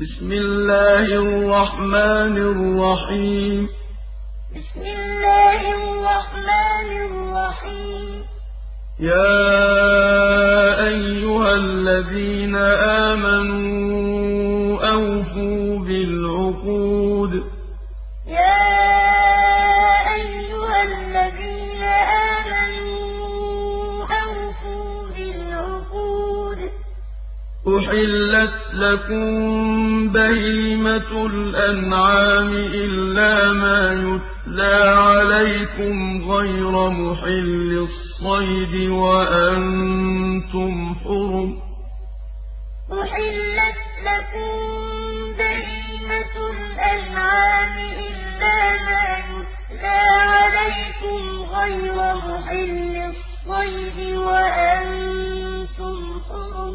بسم الله الرحمن الرحيم. بسم الله الرحمن الرحيم. يا أيها الذين آمنوا أوفوا بالعقود أحلت لكم بهيمة الأنعام إلا ما يتلى عليكم غير محل الصيد وأنتم حرم أحلت لكم بهيمة الأنعام إلا ما يتلى عليكم غير محل الصيد وأنتم حرم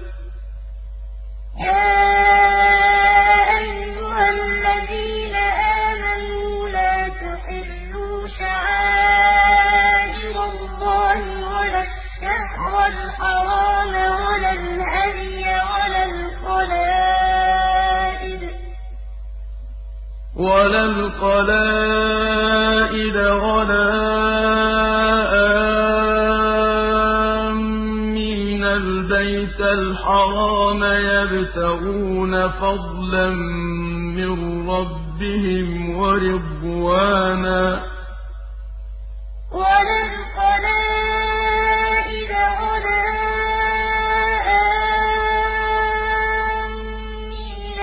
يا أيها الذين آمنوا لا تحلوا شعائر الله ولا الشهر الحرام ولا الهدي ولا القلائد ولا الحرام يبتغون فضلا من ربهم ورضوانا.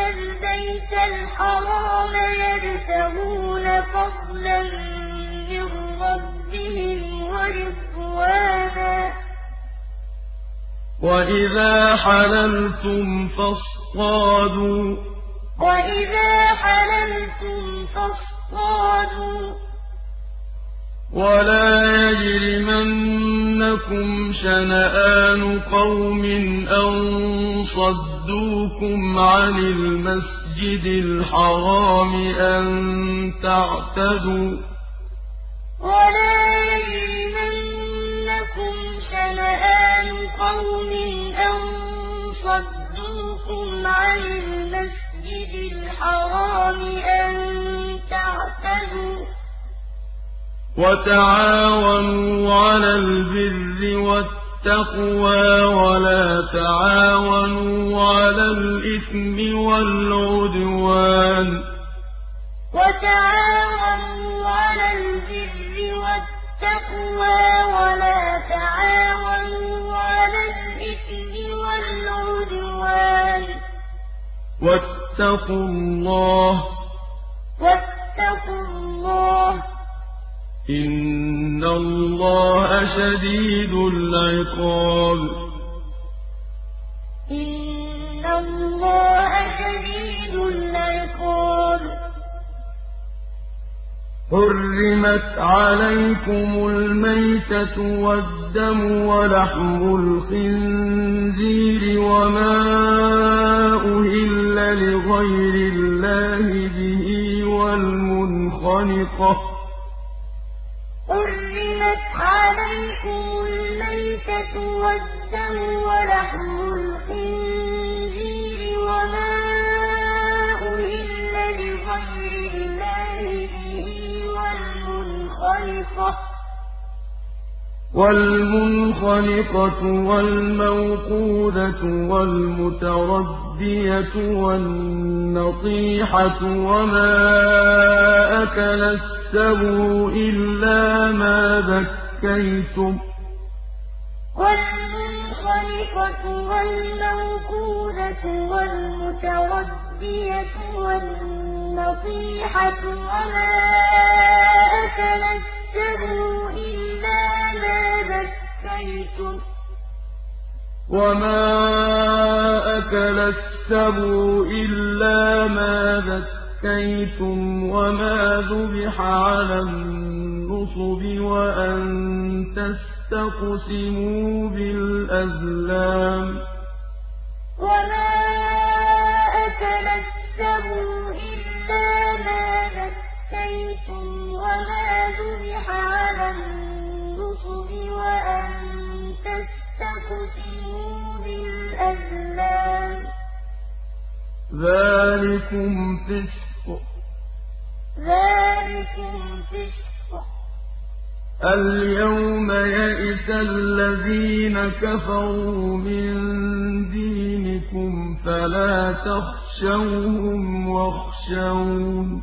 البيت الحرام يبتغون فضلا من ربهم ورضوانا. وإذا حللتم فاصطادوا وإذا حللتم فاصطادوا ولا يجرمنكم شنآن قوم أن صدوكم عن المسجد الحرام أن تعتدوا ولا يجرمنكم شنآن قوم أن صدوكم عن المسجد الحرام أن تعتدوا وتعاونوا على البر والتقوى ولا تعاونوا على الإثم والعدوان والتقوى ولا تعاونوا على الإثم والعدوان واتقوا الله واتقوا الله إن الله شديد العقاب حرمت عليكم الميتة والدم ولحم الخنزير وما أهل لغير الله به والمنخنقة والمنخنقة والمنخنقة والموقودة والمتردية والنطيحة وما أكل السبع إلا ما ذكيتم. والمنخنقة والموقودة والمتردية والنطيحة وما أكل السبع إلا ما ذكيتم. وما أكل السَّبُعُ إِلَّا مَا ذَكَّيْتُمْ وَمَا ذُبِحَ عَلَى النُّصُبِ وَأَن تَسْتَقْسِمُوا بِالْأَزْلَامِ ۚ. وَمَا أَكَلَ السَّبُعُ إِلَّا مَا ذَكَّيْتُمْ وَمَا ذُبِحَ عَلَى النُّصُبِ وَأَن تَسْتَقْسِمُوا بِالْأَزْلَامِ ۚ ذَٰلِكُمْ فِسْقٌ ۗ. الْيَوْمَ يَئِسَ الَّذِينَ كَفَرُوا مِن دِينِكُمْ فَلَا تَخْشَوْهُمْ وَاخْشَوْنِ.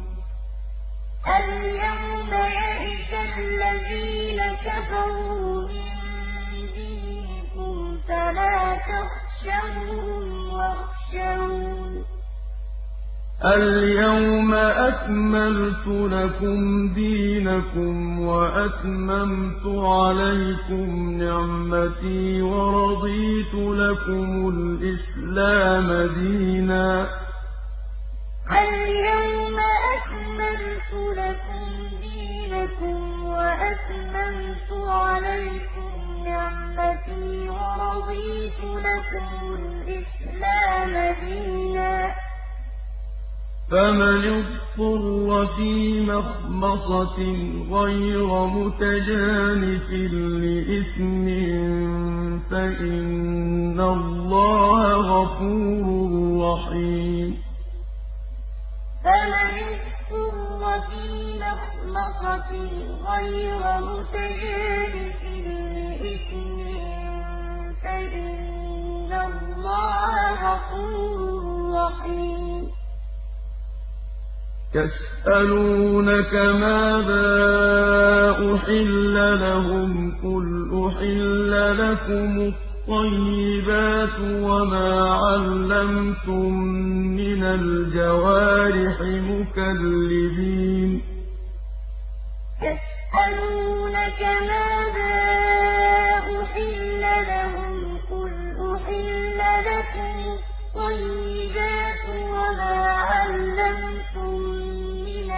الْيَوْمَ يَئِسَ الَّذِينَ كَفَرُوا مِن دِينِكُمْ فَلَا تَخْشَوْهُمْ وَاخْشَوْنِ. الْيَوْمَ أَكْمَلْتُ لَكُمْ دِينَكُمْ وَأَتْمَمْتُ عَلَيْكُمْ نِعْمَتِي وَرَضِيتُ لَكُمُ الْإِسْلَامَ دِينًا. الْيَوْمَ أَكْمَلْتُ لَكُمْ دِينَكُمْ وَأَتْمَمْتُ عَلَيْكُمْ نِعْمَتِي وَرَضِيتُ لَكُمُ الْإِسْلَامَ دِينًا. فَمَنِ اضْطُرَّ فِي مَخْمَصَةٍ غَيْرَ مُتَجَانِفٍ لِّإِثْمٍ فَإِنَّ اللَّهَ غَفُورٌ رَّحِيمٌ. فَمَنِ اضْطُرَّ فِي مَخْمَصَةٍ غَيْرَ مُتَجَانِفٍ لِّإِثْمٍ فَإِنَّ اللَّهَ غَفُورٌ رَّحِيمٌ. يَسْأَلُونَكَ مَاذَا أُحِلَّ لَهُمْ ۖ قُلْ أُحِلَّ لَكُمُ الطَّيِّبَاتُ وَمَا عَلَّمْتُم مِّنَ الْجَوَارِحِ مُكَلِّبِينَ يَسْأَلُونَكَ مَاذَا أُحِلَّ لَهُمْ ۖ قُلْ أُحِلَّ لَكُمُ الطَّيِّبَاتُ وَمَا عَلَّمْتُم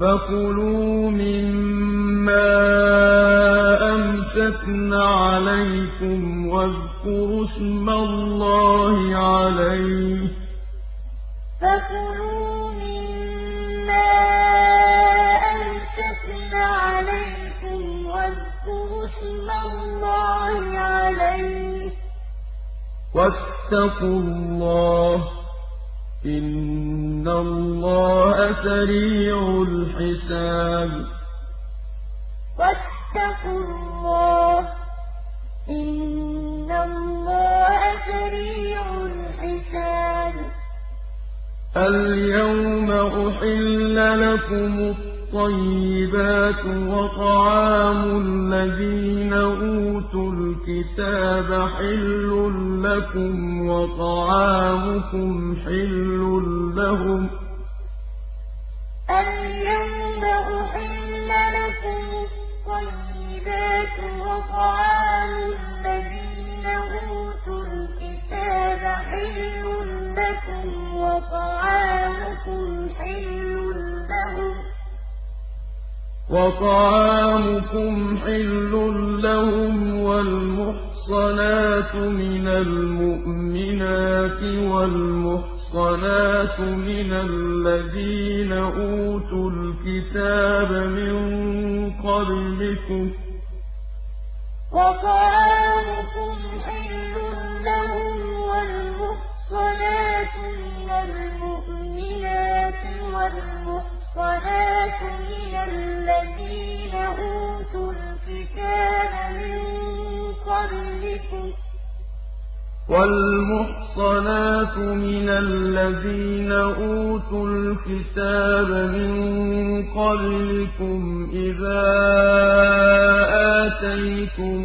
فَكُلُوا مِمَّا أَمْسَكْنَ عَلَيْكُمْ وَاذْكُرُوا اسْمَ اللَّهِ عَلَيْهِ ۖ وَاتَّقُوا اللَّهَ ۚ إِنَّ اللَّهَ سَرِيعُ الْحِسَابِ. وَاتَّقُوا اللَّهَ ۚ إِنَّ اللَّهَ سَرِيعُ الْحِسَابِ. الْيَوْمَ أُحِلَّ لَكُمُ الطَّيِّبَاتُ وَطَعَامُ الَّذِينَ أُوتُوا الْكِتَابَ حِلٌّ لَّكُمْ وَطَعَامُكُمْ حِلٌّ لَّهُمْ ۖ الْيَوْمَ أُحِلَّ لَكُمُ الطَّيِّبَاتُ وَطَعَامُ الَّذِينَ أُوتُوا الْكِتَابَ حِلٌّ لَّكُمْ وَطَعَامُكُمْ حِلٌّ لَّهُمْ ۖ وَطَعَامُكُمْ حِلٌّ لَّهُمْ وَالْمُحْصَنَاتُ مِنَ الْمُؤْمِنَاتِ وَالْمُحْصَنَاتُ مِنَ الَّذِينَ أُوتُوا الْكِتَابَ مِن قَبْلِكُمْ ۚ وَالْمُحْصَنَاتُ مِنَ الَّذِينَ أُوتُوا الْكِتَابَ مِن قَبْلِكُمْ. وَالْمُحْصَنَاتُ مِنَ الَّذِينَ أُوتُوا الْكِتَابَ مِن قَبْلِكُمْ إِذَا آتَيْتُمُوهُنَّ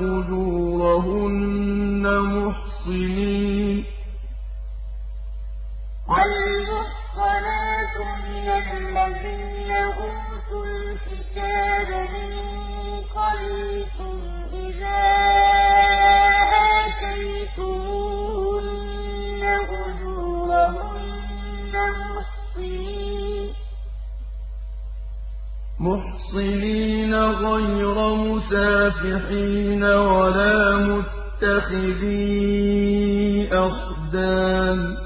أُجُورَهُنَّ مُحْصِنِينَ. وَالْمُحْصَنَاتُ مِنَ الَّذِينَ أُوتُوا الْكِتَابَ مِن قَبْلِكُمْ إِذَا آتَيْتُمُوهُنَّ أُجُورَهُنَّ مُحْصِنِينَ غَيْرَ مُسَافِحِينَ وَلَا مُتَّخِذِي أَخْدَانٍ.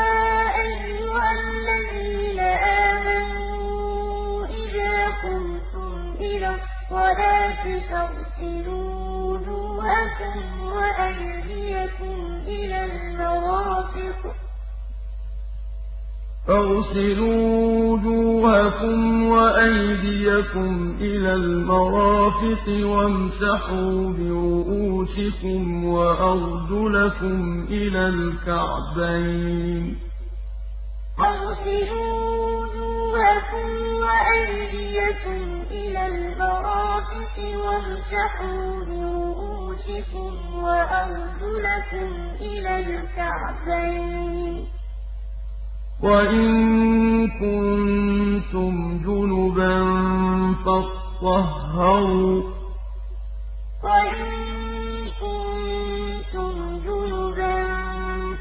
الصَّلَاةِ فَاغْسِلُوا وُجُوهَكُمْ وَأَيْدِيَكُمْ إِلَى الْمَرَافِقِ. فاغسلوا وجوهكم وأيديكم إلى المرافق وامسحوا برؤوسكم وأرجلكم إلى الكعبين. فاغسلوا وُجُوهَكُمْ وَأَيْدِيَكُمْ إِلَى الْمَرَافِقِ وَامْسَحُوا بِرُءُوسِكُمْ وَأَرْجُلَكُمْ إِلَى الْكَعْبَيْنِ ۚ. وَإِن كُنتُمْ جُنُبًا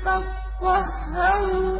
فَاطَّهَّرُوا.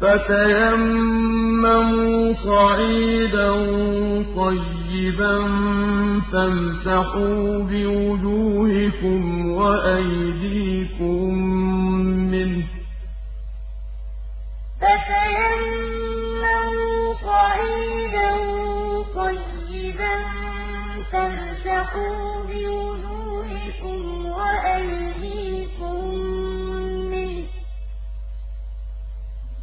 فَتَيَمَّمُوا صَعِيدًا طَيِّبًا فَامْسَحُوا بِوُجُوهِكُمْ وَأَيْدِيكُم مِّنْهُ ۚ.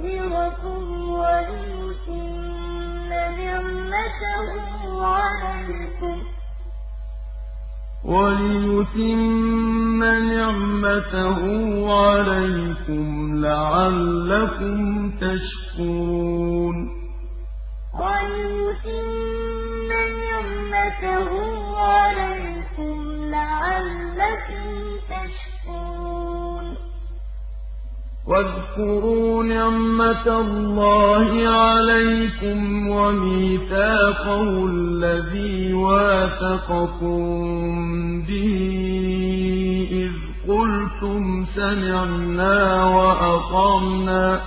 لِيُكَفِّرَكُمْ وَلِيُتِمَّ نِعْمَتَهُ عَلَيْكُمْ. وَلِيُتِمَّ نِعْمَتَهُ عَلَيْكُمْ لَعَلَّكُمْ تَشْكُرُونَ. وَلِيُتِمَّ نِعْمَتَهُ عَلَيْكُمْ لَعَلَّكُمْ تَشْكُرُونَ. وَاذْكُرُوا نِعْمَةَ اللَّهِ عَلَيْكُمْ وَمِيثَاقَهُ الَّذِي وَاثَقَكُم بِهِ إِذْ قُلْتُمْ سَمِعْنَا وَأَطَعْنَا ۖ.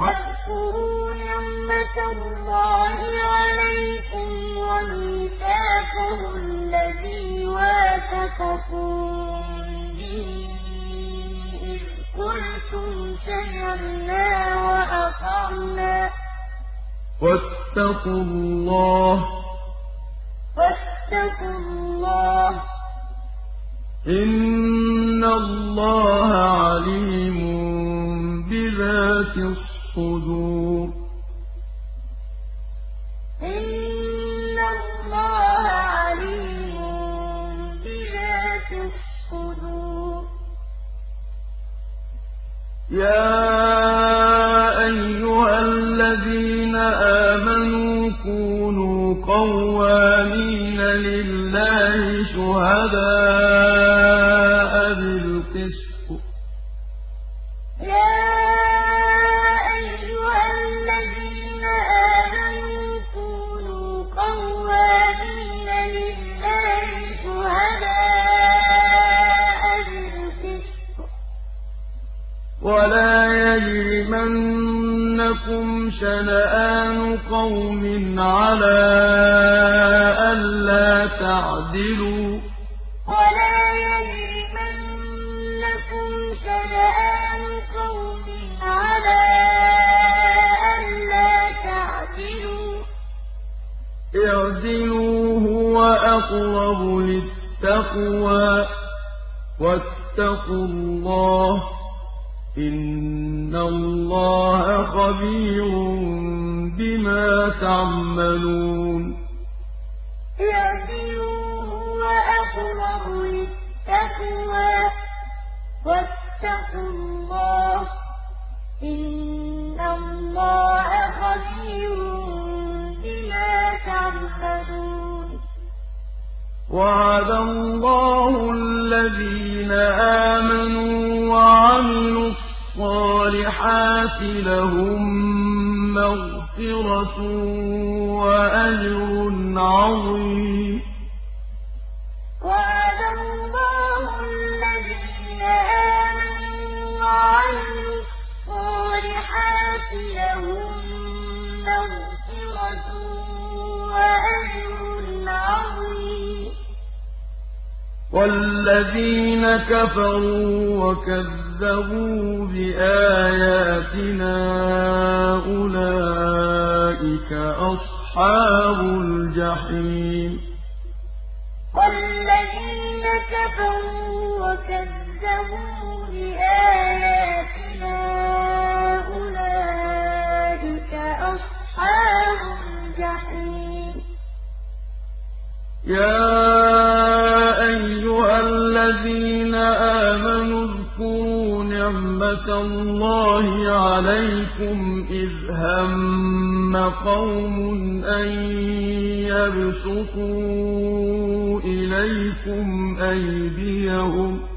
وَاذْكُرُوا نِعْمَةَ اللَّهِ عَلَيْكُمْ وَمِيثَاقَهُ الَّذِي وَاثَقَكُم قُلْتُمْ سَمِعْنَا وَأَطَعْنَا ۖ. وَاتَّقُوا اللَّهَ ۚ. إِنَّ اللَّهَ عَلِيمٌ بِذَاتِ الصُّدُورِ. يَا أَيُّهَا الَّذِينَ آمَنُوا كُونُوا قَوَّامِينَ لِلَّهِ شُهَدَاءَ وَلَا يَجْرِمَنَّكُمْ شَنَآنُ قَوْمٍ عَلَىٰ أَلَّا تَعْدِلُوا ۚ اعْدِلُوا هُوَ أَقْرَبُ لِلتَّقْوَىٰ ۖ وَاتَّقُوا اللَّهَ ۚ إِنَّ اللَّهَ خَبِيرٌ بِمَا تَعْمَلُونَ اعْدِلُوا هُوَ أَقْرَبُ لِلتَّقْوَىٰ ۖ وَاتَّقُوا اللَّهَ ۚ إِنَّ اللَّهَ خَبِيرٌ بِمَا تَعْمَلُونَ وَعَدَ اللَّهُ الَّذِينَ آمَنُوا وَعَمِلُوا الصَّالِحَاتِ لَهُم مَّغْفِرَةٌ وَأَجْرٌ عَظِيمٌ. وَعَدَ اللَّهُ الَّذِينَ آمَنُوا وَعَمِلُوا الصَّالِحَاتِ لَهُم مَّغْفِرَةٌ وَأَجْرٌ عَظِيمٌ. وَالَّذِينَ كَفَرُوا وَكَذَّبُوا بِآيَاتِنَا أُولَٰئِكَ أَصْحَابُ الْجَحِيمِ. وَالَّذِينَ كَفَرُوا وَكَذَّبُوا بِآيَاتِنَا أُولَٰئِكَ أَصْحَابُ الْجَحِيمِ. يَا أَيُّهَا الَّذِينَ آمَنُوا اذْكُرُوا نِعْمَةَ اللَّهِ عَلَيْكُمْ إِذْ هَمَّ قَوْمٌ أَن يَبْسُطُوا إِلَيْكُمْ أَيْدِيَهُمْ.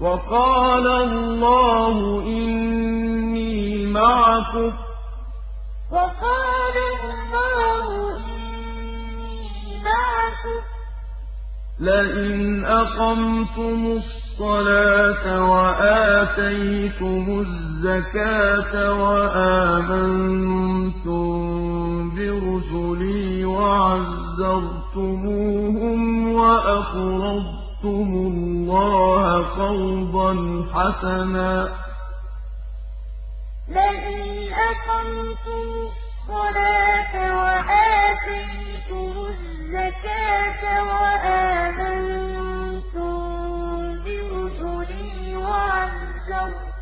وقال الله إني معكم. وقال الله إني معكم. لئن أقمتم الصلاة وآتيتم الزكاة وآمنتم برسلي وعزرتموهم وأقرضتم الله قرضا حسنا لئن أقمتم الصلاة وآتيتم الزكاة وآمنتم برسلي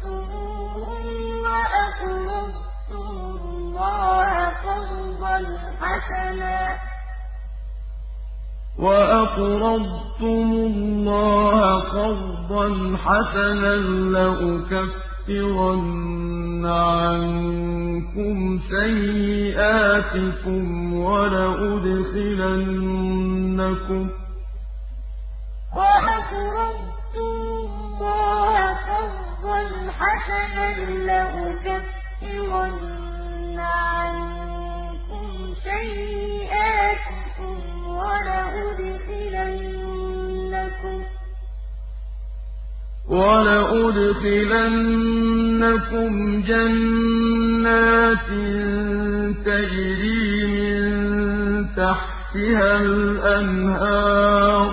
وعزرتموهم وأقرضتم الله قرضا حسنا وأقرضتم الله قرضا حسنا لأكفرن عنكم سيئاتكم ولأدخلنكم ولأدخلنكم ولأدخلنكم جنات تجري من تحتها الأنهار.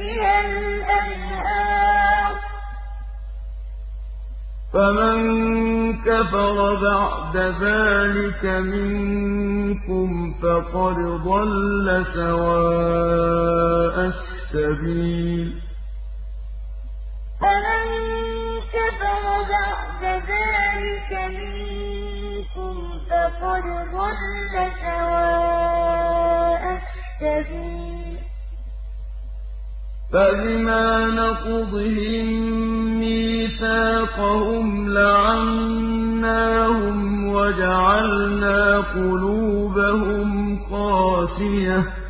تحتها الأنهار. فمن كفر بعد ذلك منكم فقد ضل سواء السبيل. فمن كفر بعد ذلك منكم فقد ضل سواء السبيل. فبما نقضهم ميثاقهم لعناهم وجعلنا قلوبهم قاسية.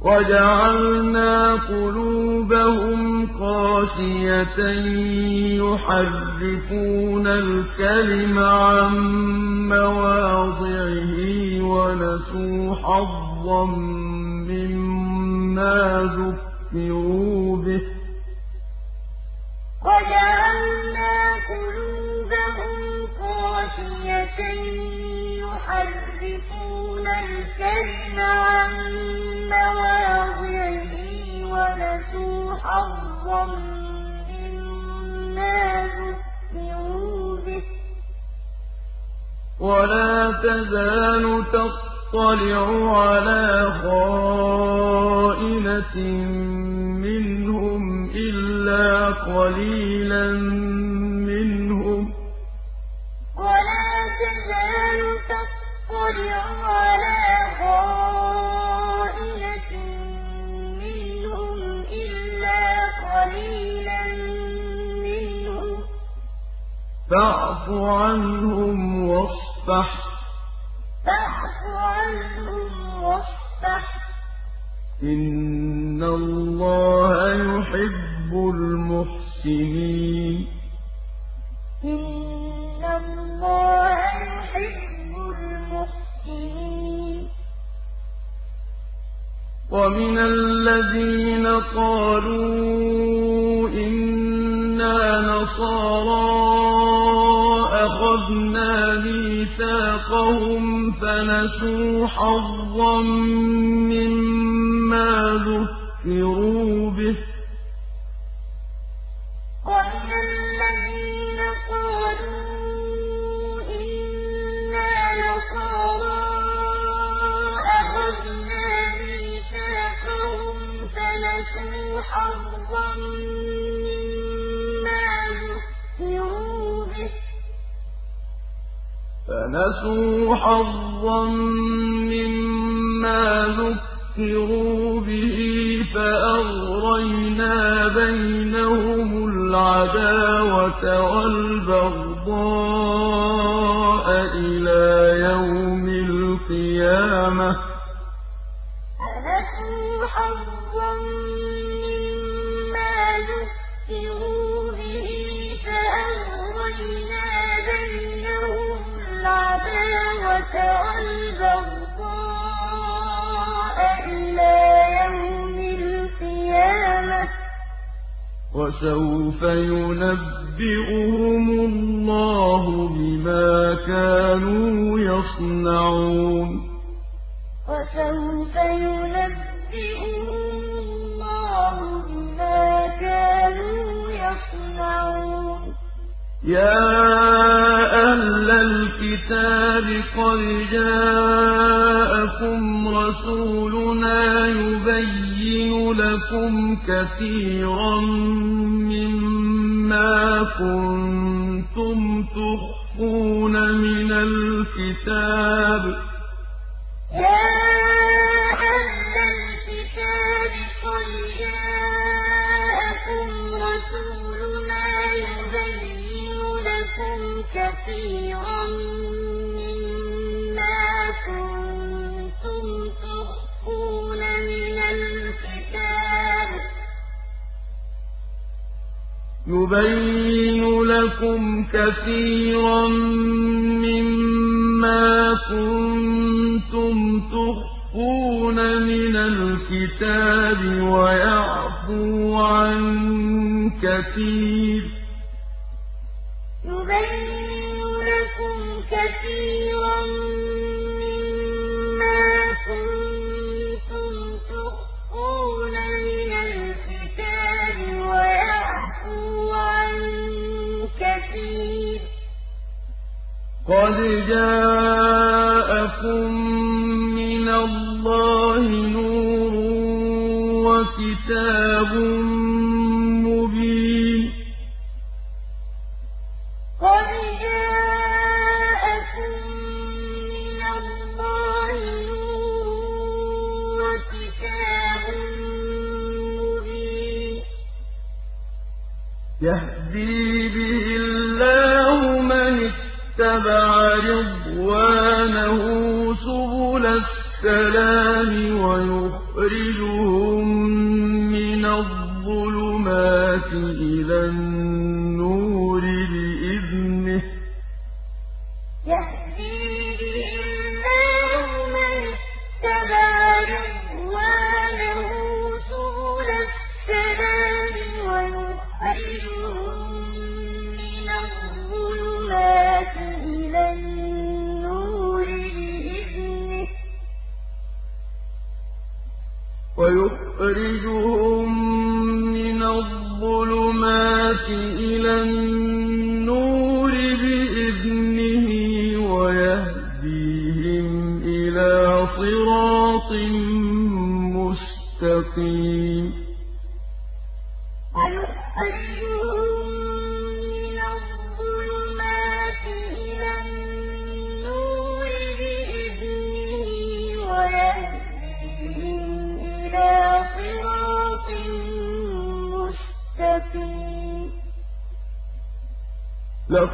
وجعلنا قلوبهم قاسية وجعلنا قلوبهم قاسية يحرفون الكلم عن مواضعه ونسوا حظا مما ذكروا به. مواضعه ونسوا حظا مما ذكروا به. ولا تزال تطلع على خائنة منهم إلا قليلا منهم. ولا تزال تطلع على خائنة فاعف عنهم واصفح. إِنَّ اللَّهَ يُحِبُّ الْمُحْسِنِينَ. إِنَّ اللَّهَ يُحِبُّ الْمُحْسِنِينَ. وَمِنَ الَّذِينَ قَالُوا إِنَّا نَصَارَىٰ أَخَذْنَا مِيثَاقَهُمْ فَنَسُوا حَظًّا مِّمَّا ذُكِّرُوا بِهِ ۚ بِهِ. فَنَسُوا حَظًّا مِّمَّا ذُكِّرُوا بِهِ فَأَغْرَيْنَا بَيْنَهُمُ الْعَدَاوَةَ وَالْبَغْضَاءَ إِلَىٰ يَوْمِ الْقِيَامَةِ ۚ. الْعَدَاوَةَ وَالْبَغْضَاءَ إِلَىٰ يَوْمِ الْقِيَامَةِ ۚ. وَسَوْفَ يُنَبِّئُهُمُ اللَّهُ بِمَا كَانُوا يَصْنَعُونَ. يَا أَهْلَ الْكِتَابِ قَدْ جَاءَكُمْ رَسُولُنَا يُبَيِّنُ لَكُمْ كَثِيرًا مِّمَّا كُنتُمْ تُخْفُونَ مِنَ الْكِتَابِ ۖ. كَثِيرًا مِّمَّا كُنتُمْ تُخْفُونَ مِنَ الْكِتَابِ ۖ. يُبَيِّنُ لَكُمْ كَثِيرًا مِّمَّا كُنتُمْ تُخْفُونَ مِنَ الْكِتَابِ وَيَعْفُو عَن كَثِيرٍ ۚ. يُبَيِّنُ لَكُمْ كَثِيرًا مِّمَّا كُنتُمْ تُخْفُونَ مِنَ الْكِتَابِ وَيَعْفُو عَن كَثِيرٍ ۚ. قَدْ جَاءَكُم مِّنَ اللَّهِ نُورٌ وَكِتَابٌ إِلَى النُّورِ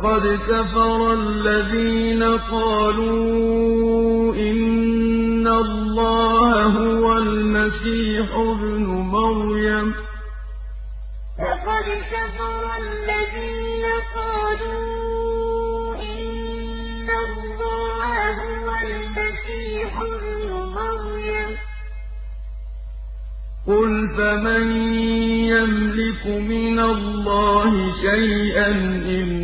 لَّقَدْ كَفَرَ الَّذِينَ قَالُوا إِنَّ اللَّهَ هُوَ الْمَسِيحُ ابْنُ مَرْيَمَ ۚ. قُلْ فَمَن يَمْلِكُ مِنَ اللَّهِ شَيْئًا إِنْ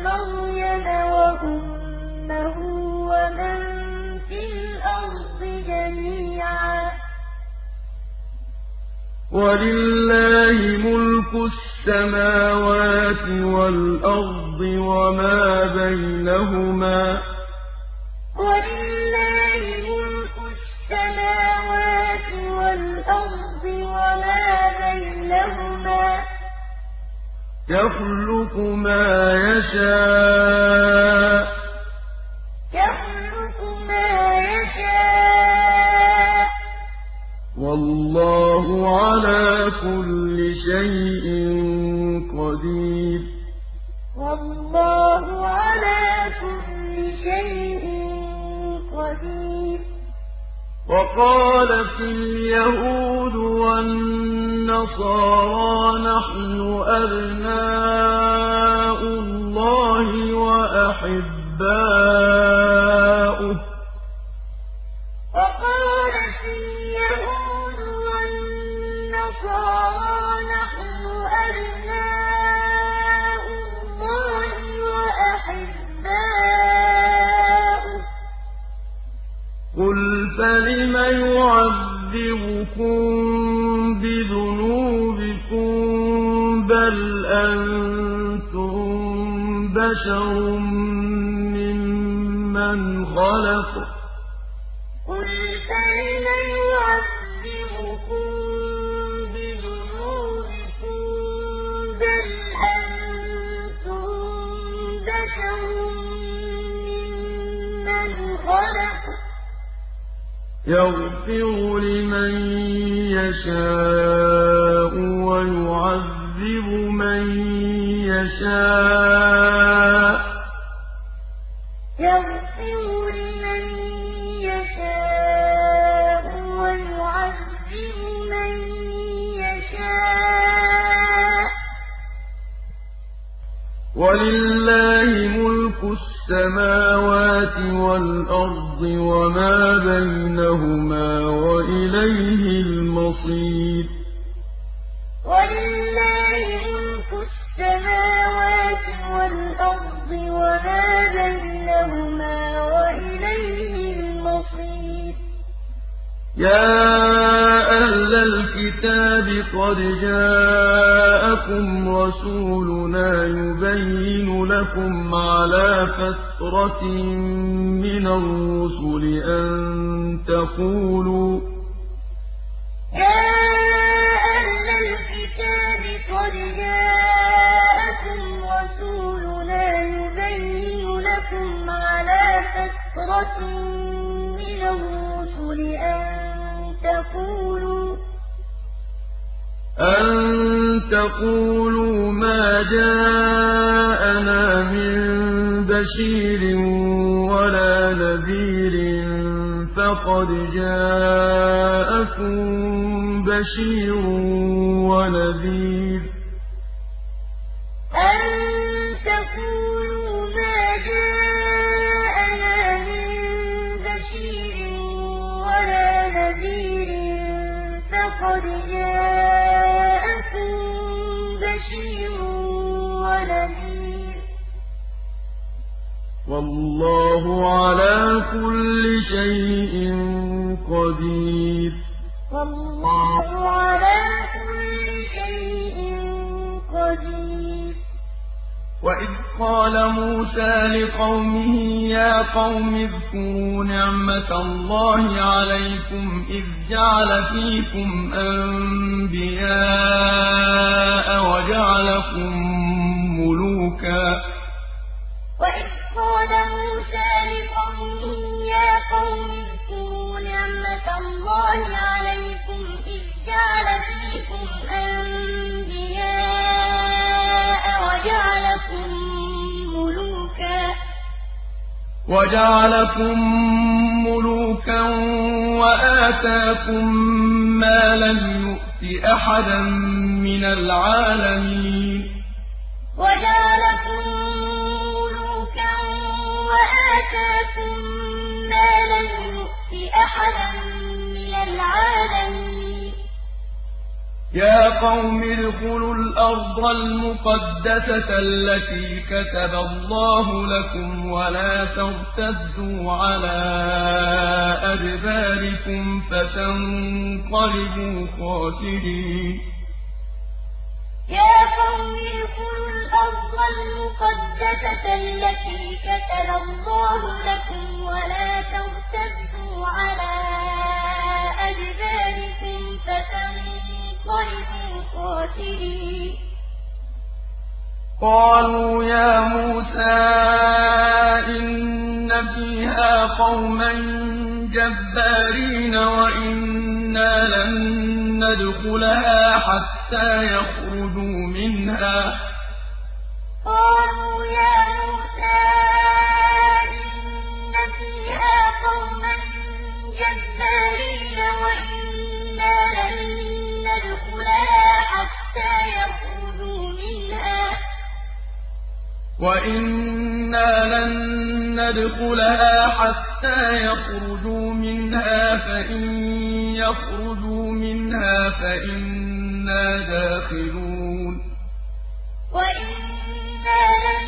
وَلِلَّهِ مُلْكُ السَّمَاوَاتِ وَالْأَرْضِ وَمَا بَيْنَهُمَا ۚ وَلِلَّهِ مُلْكُ السَّمَاوَاتِ وَالْأَرْضِ وَمَا بَيْنَهُمَا ۚ يَخْلُقُ مَا يَشَاءُ ۚ وَاللَّهُ عَلَىٰ كُلِّ شَيْءٍ قَدِيرٌ. وَاللَّهُ عَلَىٰ كُلِّ شَيْءٍ قَدِيرٌ. وَقَالَتِ الْيَهُودُ وَالنَّصَارَىٰ نَحْنُ أَبْنَاءُ اللَّهِ وَأَحِبَّاؤُهُ ۚ. يُعَذِّبُكُم بِذُنُوبِكُم ۖ بَلْ أَنتُم بَشَرٌ مِّمَّنْ خَلَقَ ۚ يَغْفِرُ لِمَن يَشَاءُ وَيُعَذِّبُ مَن يَشَاءُ ۚ يَغْفِرُ لِمَن يَشَاءُ وَيُعَذِّبُ مَن يَشَاءُ ۚ وَلِلَّهِ مُلْكُ السَّمَاوَاتِ وَالْأَرْضِ وَمَا بَيْنَهُمَا ۖ وَإِلَيْهِ الْمَصِيرُ. وَلِلَّهِ مُلْكُ السَّمَاوَاتِ وَالْأَرْضِ وَمَا بَيْنَهُمَا ۖ وَإِلَيْهِ يَا أَهْلَ الْكِتَابِ قَدْ جَاءَكُمْ رَسُولُنَا يُبَيِّنُ لَكُمْ عَلَىٰ فَتْرَةٍ مِّنَ الرُّسُلِ أَن تَقُولُوا أَن تَقُولُوا مَا جَاءَنَا مِن بَشِيرٍ وَلَا نَذِيرٍ فَقَدْ جَاءَكُم بَشِيرٌ وَنَذِيرٌ. أَن تَقُولُوا مَا جَاءَنَا فَقَدْ جَاءَكُم بَشِيرٌ وَنَذِيرٌ ۗ. وَاللَّهُ عَلَىٰ كُلِّ شَيْءٍ قَدِيرٌ. وَإِذْ قَالَ مُوسَىٰ لِقَوْمِهِ يَا قَوْمِ اذْكُرُوا نِعْمَةَ اللَّهِ عَلَيْكُمْ إِذْ جَعَلَ فِيكُمْ أَنبِيَاءَ وَجَعَلَكُم مُّلُوكًا وَإِذْ قَالَ مُوسَىٰ لِقَوْمِهِ يَا قَوْمِ اذْكُرُوا نِعْمَةَ اللَّهِ عَلَيْكُمْ إِذْ جَعَلَ فِيكُمْ أَنبِيَاءَ وَجَعَلَكُم مُّلُوكًا. وَآتَاكُم مَّا لَمْ يُؤْتِ أَحَدًا مِّنَ الْعَالَمِينَ. وَجَعَلَكُم مُّلُوكًا وَآتَاكُم مَّا لَمْ يُؤْتِ أَحَدًا مِّنَ الْعَالَمِينَ. يَا قَوْمِ ادْخُلُوا الْأَرْضَ الْمُقَدَّسَةَ الَّتِي كَتَبَ اللَّهُ لَكُمْ وَلَا تَرْتَدُّوا عَلَىٰ أَدْبَارِكُمْ فَتَنقَلِبُوا خَاسِرِينَ. يَا قَوْمِ ادْخُلُوا الْأَرْضَ الْمُقَدَّسَةَ الَّتِي كَتَبَ اللَّهُ لَكُمْ وَلَا تَرْتَدُّوا عَلَىٰ أَدْبَارِكُمْ فَتَنقَلِبُوا خَاسِرِينَ قَالُوا يَا مُوسَىٰ إِنَّ فِيهَا قَوْمًا جَبَّارِينَ وَإِنَّا لَن نَّدْخُلَهَا حَتَّىٰ يَخْرُجُوا مِنْهَا ۖ. وَإِنَّا لَن نَّدْخُلَهَا حَتَّىٰ يَخْرُجُوا مِنْهَا ۖ فَإِن يَخْرُجُوا مِنْهَا فَإِنَّا دَاخِلُونَ وَإِنَّا لَن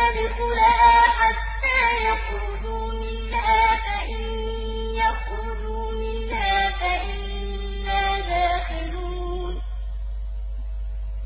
نَّدْخُلَهَا حَتَّىٰ يَخْرُجُوا مِنْهَا ۖ فَإِن يَخْرُجُوا مِنْهَا فَإِنَّا دَاخِلُونَ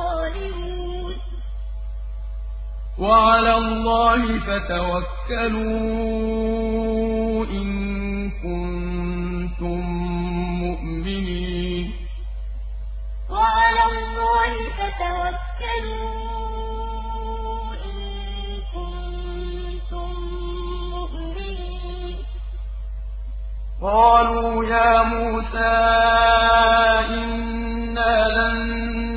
غَالِبُونَ وَعَلَى اللَّهِ فَتَوَكَّلُوا إِن كُنتُم مُّؤْمِنِينَ. وَعَلَى اللَّهِ فَتَوَكَّلُوا إِن كُنتُم مُّؤْمِنِينَ. قَالُوا يَا مُوسَىٰ إِنَّا لَن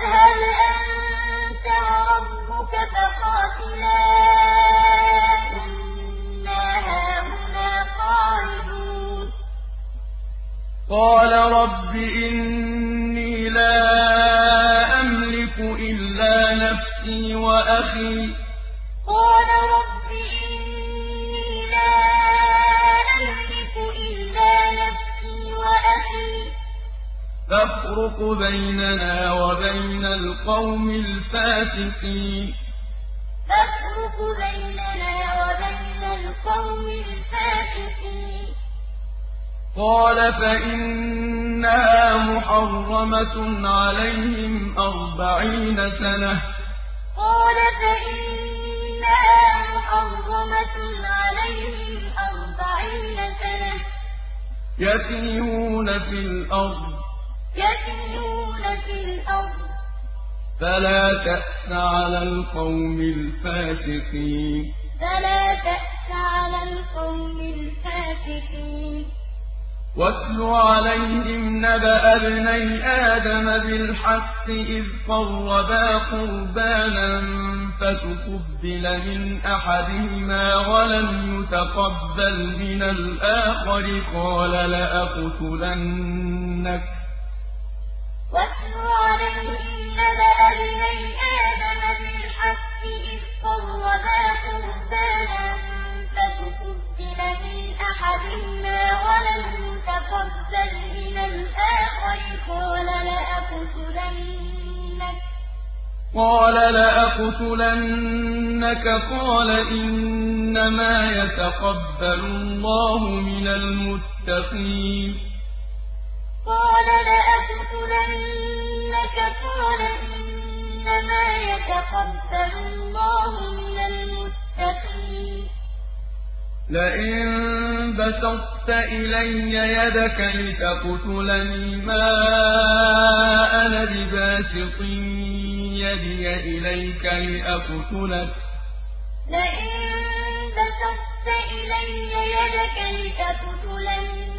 فَاذْهَبْ أَنتَ وَرَبُّكَ فَقَاتِلَا إِنَّا هَاهُنَا قَاعِدُونَ. قَالَ رَبِّ إِنِّي لَا أَمْلِكُ إِلَّا نَفْسِي وَأَخِي ۖ. فَافْرُقْ بَيْنَنَا وَبَيْنَ الْقَوْمِ الْفَاسِقِينَ. فَافْرُقْ بَيْنَنَا وَبَيْنَ الْقَوْمِ الْفَاسِقِينَ. قَالَ فَإِنَّهَا مُحَرَّمَةٌ عَلَيْهِمْ أَرْبَعِينَ سَنَةً ۖ. قَالَ فَإِنَّهَا مُحَرَّمَةٌ عَلَيْهِمْ أَرْبَعِينَ سَنَةً ۖ. يَتِيهُونَ فِي الْأَرْضِ يَتِيهُونَ فِي الْأَرْضِ. فلا تأس على القوم الفاسقين. فلا تأس على القوم الفاسقين. واتل عليهم نبأ ابني آدم بالحق إذ قربا قربانا فتقبل من أحدهما ولم يتقبل من الآخر قال لأقتلنك واتل عليهم نبأ ابني آدم بالحق إذ من أحدهما ولم يتقبل الآخر قال لأقتلنك قال لأقتلنك قال إنما يتقبل الله من المتقين قال لأقتلنك قال إنما يتقبل الله من المتقين. لئن بسطت إلي يدك لتقتلني ما أنا بباسط يدي إليك لأقتلك. لئن بسطت إلي يدك لتقتلني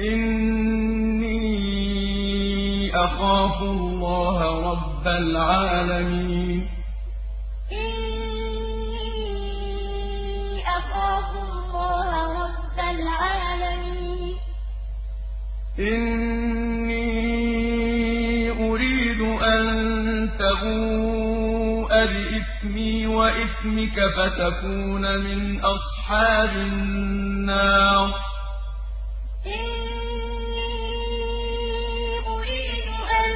إني أخاف الله رب العالمين. إني أخاف الله رب العالمين. إني أريد أن تبوء بإثمي وإثمك فتكون من أصحاب النار. إني أريد أن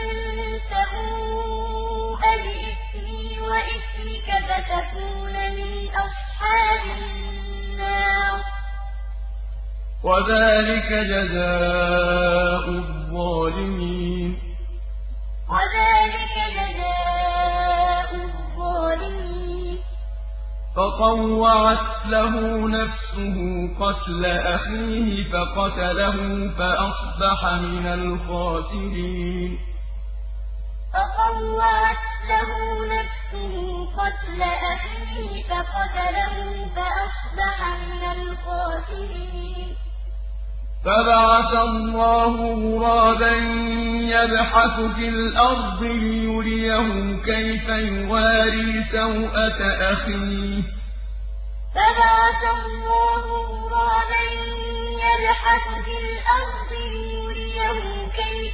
تبوء بإثمي وإثمك فتكون من أصحاب النار. وذلك جزاء الظالمين. وذلك جزاء الظالمين. فطوعت له نفسه قتل أخيه فقتله فأصبح من الخاسرين. فطوعت له نفسه قتل أخيه فقتله فأصبح من الخاسرين. فبعث الله غرابا يبحث في الأرض ليريه كيف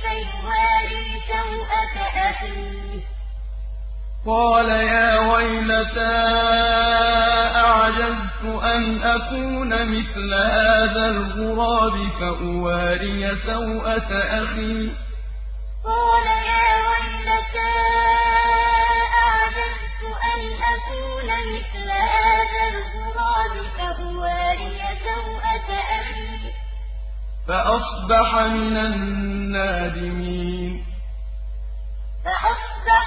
يواري سوءة أخيه. قال يا ويلتى أعجزت أن أكون مثل هذا الغراب فأواري سوءة أخي؟ قال يا ويلتى أعجزت أن أكون مثل هذا الغراب فأواري سوءة أخي؟ فأصبح من النادمين. فأصبح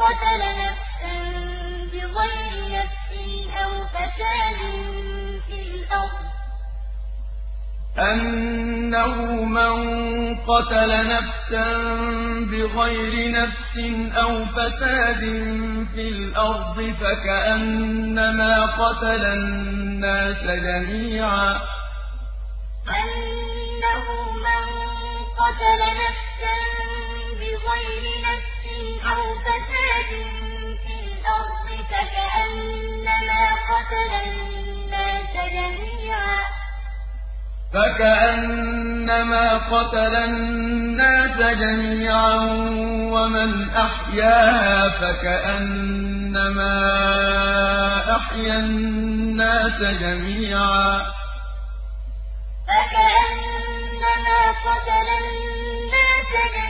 قتل نفسا بغير نفس أو فساد في الأرض. أنه من قتل نفسا بغير نفس أو فساد في الأرض فكأنما قتل الناس جميعا. أو فساد في الأرض فكأنما قتل الناس جميعا. فكأنما قتل الناس جميعا ومن أحياها فكأنما أحيا الناس جميعا. فَكَأَنَّمَا قَتَلَ النَّاسَ جَمِيعًا.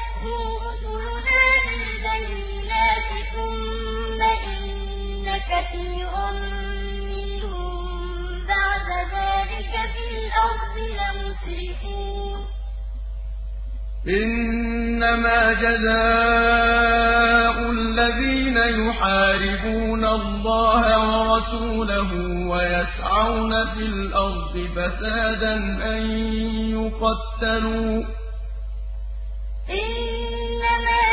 رُسُلُنَا بِالْبَيِّنَاتِ ثُمَّ إِنَّ كَثِيرًا مِّنْهُم بَعْدَ ذَٰلِكَ فِي الْأَرْضِ لَمُسْرِفُونَ إِنَّمَا جَزَاءُ الَّذِينَ يُحَارِبُونَ اللَّهَ وَرَسُولَهُ وَيَسْعَوْنَ فِي الْأَرْضِ فَسَادًا أَن يُقَتَّلُوا.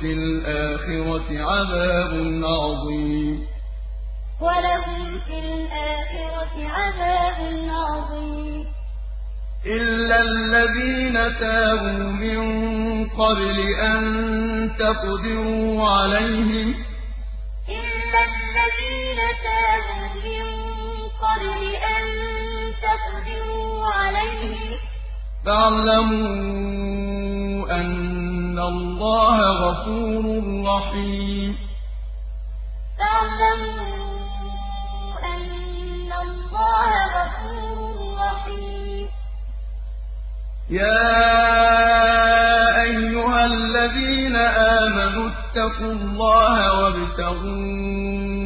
فِي الْآخِرَةِ عَذَابٌ عَظِيمٌ. وَلَهُمْ فِي الْآخِرَةِ عَذَابٌ عَظِيمٌ. إِلَّا الَّذِينَ تَابُوا مِن قَبْلِ أَن تَقْدِرُوا عَلَيْهِمْ ۖ. إِلَّا الَّذِينَ تَابُوا مِن قَبْلِ أَن تَقْدِرُوا عَلَيْهِمْ ۖ. فَاعْلَمُوا أَنَّ اللَّهَ غَفُورٌ رَّحِيمٌ. فَاعْلَمُوا أَنَّ اللَّهَ غَفُورٌ رَّحِيمٌ. يَا أَيُّهَا الَّذِينَ آمَنُوا اتَّقُوا اللَّهَ وَابْتَغُوا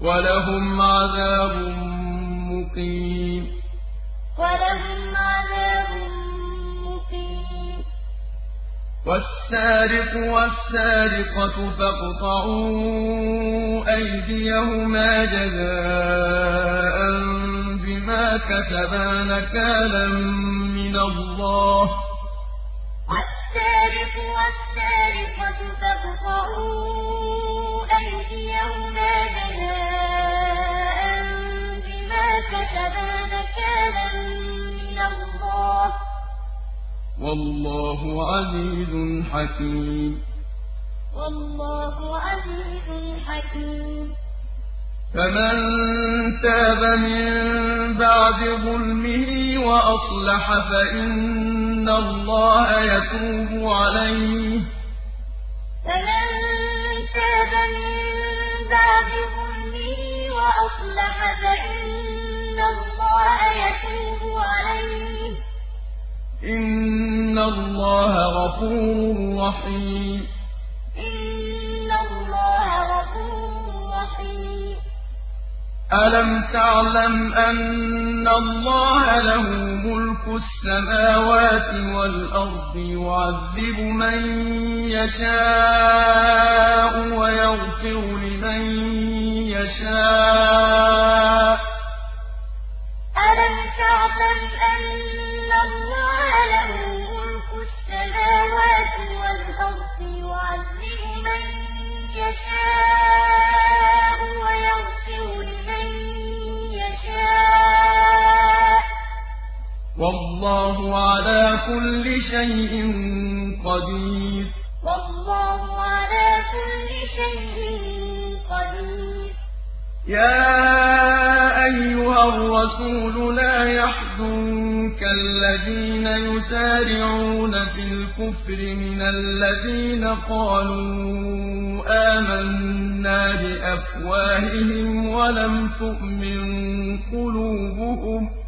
وَلَهُمْ عَذَابٌ مُّقِيمٌ. وَلَهُمْ عَذَابٌ مُّقِيمٌ. وَالسَّارِقُ وَالسَّارِقَةُ فَاقْطَعُوا أَيْدِيَهُمَا جَزَاءً بِمَا كَسَبَا نَكَالًا مِّنَ اللَّهِ ۗ. وَالسَّارِقُ وَالسَّارِقَةُ فَاقْطَعُوا أَيْدِيَهُمَا جَزَاءً بِمَا كَسَبَا نَكَالًا مِّنَ اللَّهِ ۗ. وَاللَّهُ عَزِيزٌ حَكِيمٌ. والله عزيز حكيم. فمن تاب من بعد ظلمه وأصلح فإن الله يتوب عليه. من بعد ظلمه وأصلح فإن الله يتوب عليه. إن الله غفور رحيم. ألم تعلم أن الله له ملك السماوات والأرض يعذب من يشاء ويغفر لمن يشاء؟ ألم تعلم أن الله والله على كل شيء قدير. والله على كل شيء قدير. يا أيها الرسول لا يحزنك الذين يسارعون في الكفر من الذين قالوا آمنا بأفواههم ولم تؤمن قلوبهم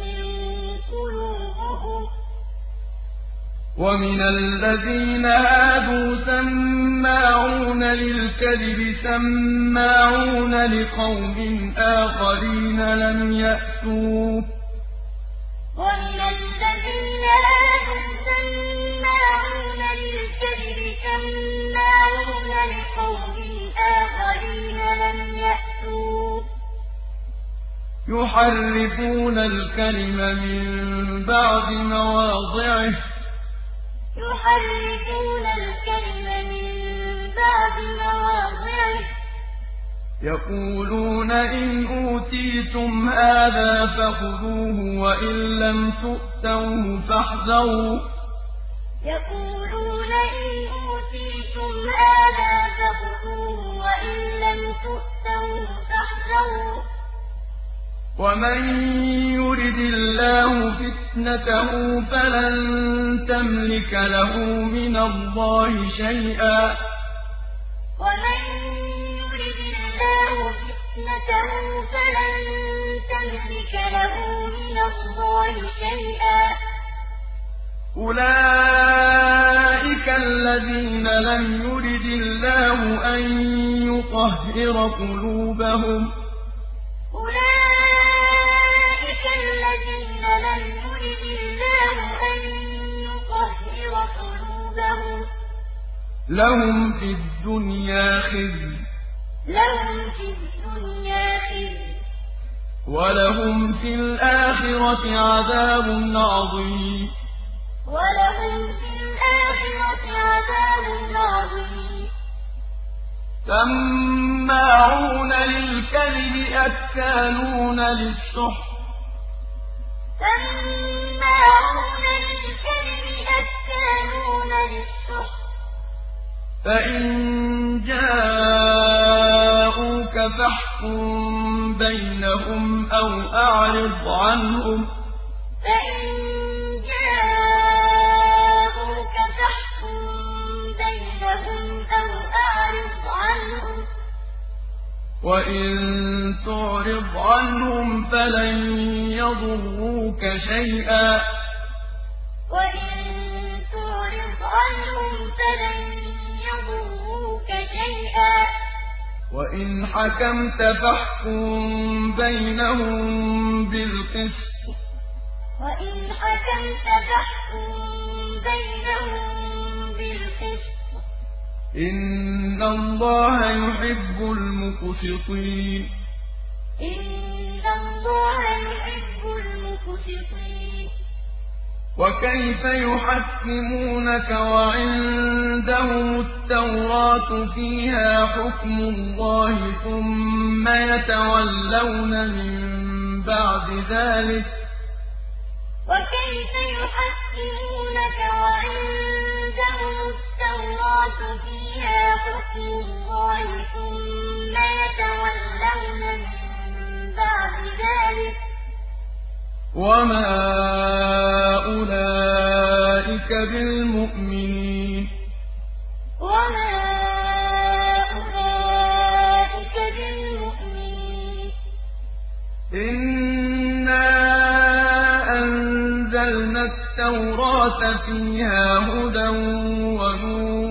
ومن الذين هادوا سماعون للكذب سماعون لقوم آخرين لم يأتوك ومن الذين هادوا سماعون للكذب سماعون لقوم آخرين لم يأتوك يحرفون الكلم من بعد مواضعه يحرفون الكلم من بعد مواضعه. يقولون إن أوتيتم هذا فخذوه وإن لم تؤتوه فاحذروا. ومن يرد الله فتنته فلن تملك له من الله شيئا ومن يرد الله فتنته فلن تملك له من الله شيئا أولئك الذين لم يرد الله أن يطهر قلوبهم لهم في الدنيا خزي. ولهم في الآخرة عذاب عظيم. ولهم في الآخرة عذاب عظيم. سماعون للكذب أكالون للسحت سماعون للكذب أكالون للسحت فإن جاءوك فاحكم بينهم أو أعرض عنهم فإن جاءوك فاحكم بينهم أو أعرض عنهم وإن تعرض عنهم فلن يضروك شيئا شيئا. وإن حكمت فاحكم بينهم بالقسط. وإن حكمت فاحكم بينهم بالقسط. إن الله يحب المقسطين. إن الله يحب المقسطين. وكيف يحكمونك وعندهم التوراة فيها حكم الله ثم يتولون من بعد ذلك؟ وكيف يحكمونك وعندهم التوراة فيها حكم الله ثم يتولون من بعد ذلك؟ وما أولئك بالمؤمنين وما أولئك بالمؤمنين إنا أنزلنا التوراة فيها هدى ونور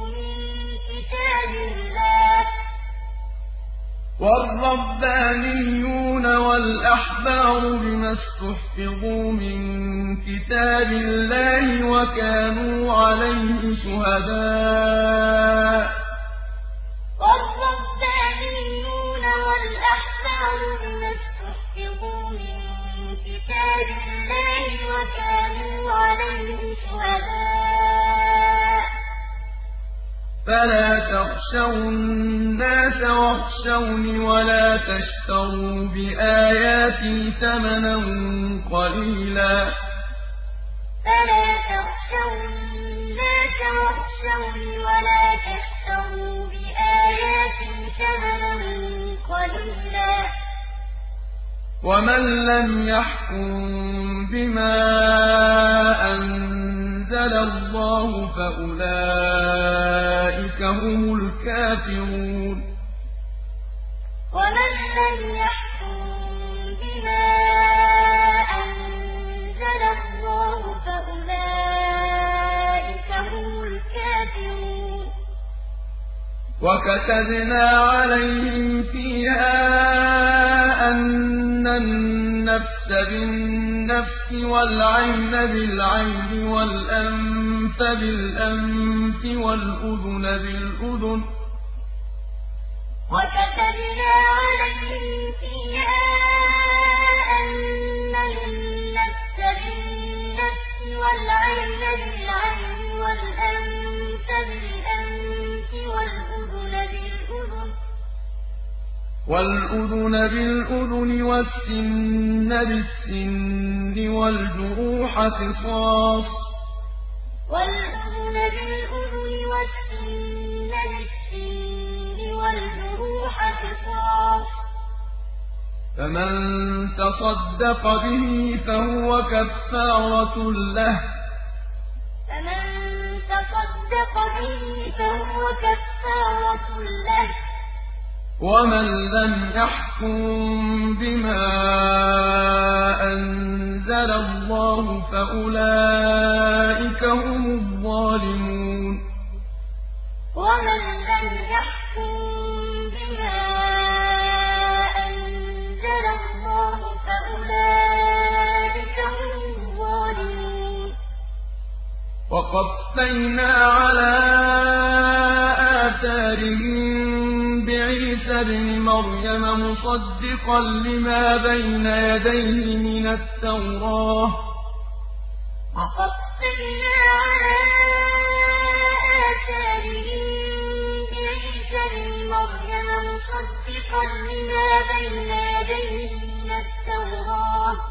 والربانيون والأحبار بما استحفظوا من كتاب الله وكانوا عليه شهداء. فلا تخشوا الناس واخشوني ولا تشتروا بآياتي ثمنا قليلا ولا تشتروا بآياتي ثمنا قليلا ومن لم يحكم بما أنزل الله فأولئك هم الكافرون ومن لم يحكم بما أنزل الله فأولئك هم وكتبنا عليهم فيها أن النفس بالنفس والعين بالعين والأنف بالأنف والأذن بالأذن. وكتبنا عليهم فيها والعين بالعين والأنف بالأنف والأذن والأذن بالأذن والسن بالسن والجروح قصاص. فمن تصدق به فهو كفارة له. ومن لم يحكم بما أنزل الله فأولئك هم الظالمون ومن لم يحكم بما أنزل الله فأولئك هم الظالمون وقفينا على آثارهم بعيسى ابن مريم مصدقا لما بين يديه من التوراة. وقفينا على مصدقا لما بين يديه من التوراة.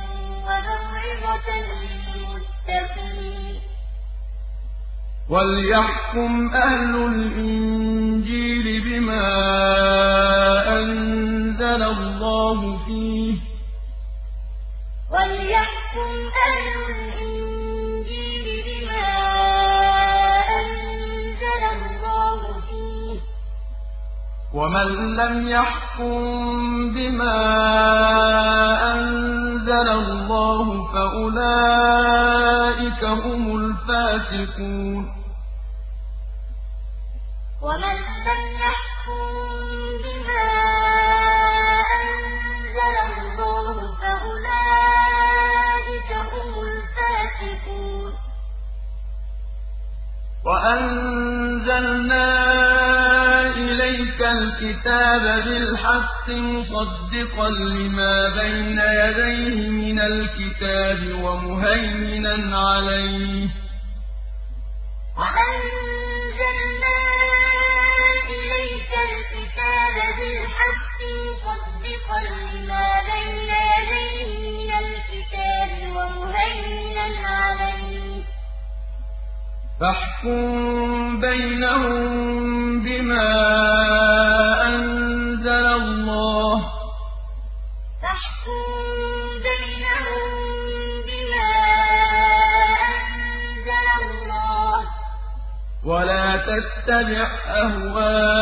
وموعظة للمتقين. وليحكم أهل الإنجيل بما أنزل الله فيه. ومن لم يحكم بما أنزل الله فأولئك هم الفاسقون. ومن لم يحكم بما أنزل الله فأولئك هم الفاسقون. وأنزلنا إليك الكتاب بالحق مصدقا لما بين يديه من الكتاب ومهيمنا عليه. وأنزلنا إِلَيْكَ الْكِتَابَ بِالْحَقِّ مُصَدِّقًا لِّمَا بَيْنَ يَدَيْهِ مِنَ الْكِتَابِ وَمُهَيْمِنًا عَلَيْهِ ۖ فَاحْكُم بَيْنَهُم بِمَا أَنزَلَ اللَّهُ. ولا تتبع أهواءهم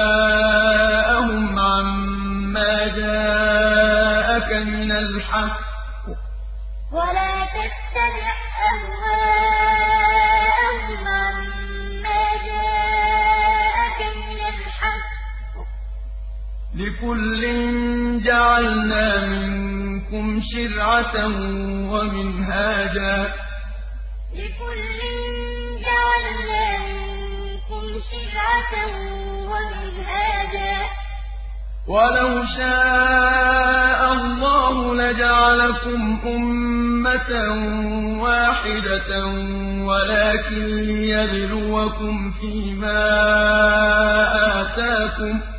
عما جاءك من الحق. ولا تتبع لكل جعلنا منكم شرعة ومنهاجا. وَلَوْ شَاءَ اللَّهُ لَجَعَلَكُمْ أُمَّةً وَاحِدَةً وَلَٰكِن لِّيَبْلُوَكُمْ فِي مَا آتَاكُمْ ۖ.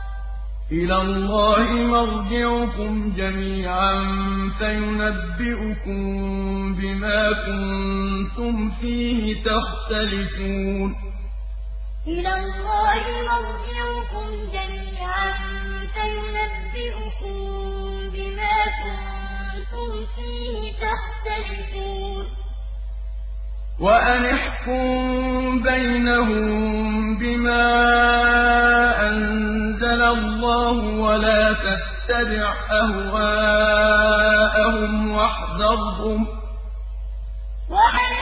إِلَى اللَّهِ مَرْجِعُكُمْ جَمِيعًا فَيُنَبِّئُكُم بِمَا كُنتُمْ فِيهِ تَخْتَلِفُونَ. إِلَى اللَّهِ مَرْجِعُكُمْ جَمِيعًا فَيُنَبِّئُكُم بِمَا كُنتُمْ فِيهِ تَخْتَلِفُونَ. وَأَنِ بَيْنَهُم بِمَا أَنزَلَ اللَّهُ وَلَا تَتَّبِعْ أَهْوَاءَهُمْ وَاحْذَرْهُمْ. واحذرهم.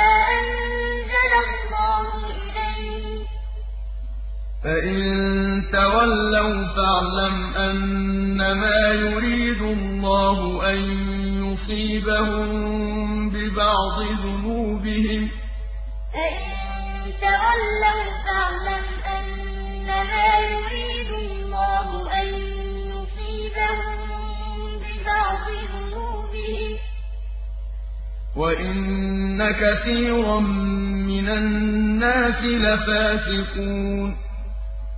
فإن تولوا فاعلم أنما يريد الله أن يصيبهم ببعض ذنوبهم فإن تولوا فاعلم أنما يريد الله أن يصيبهم ببعض ذنوبهم وإن كثيرا من الناس لفاسقون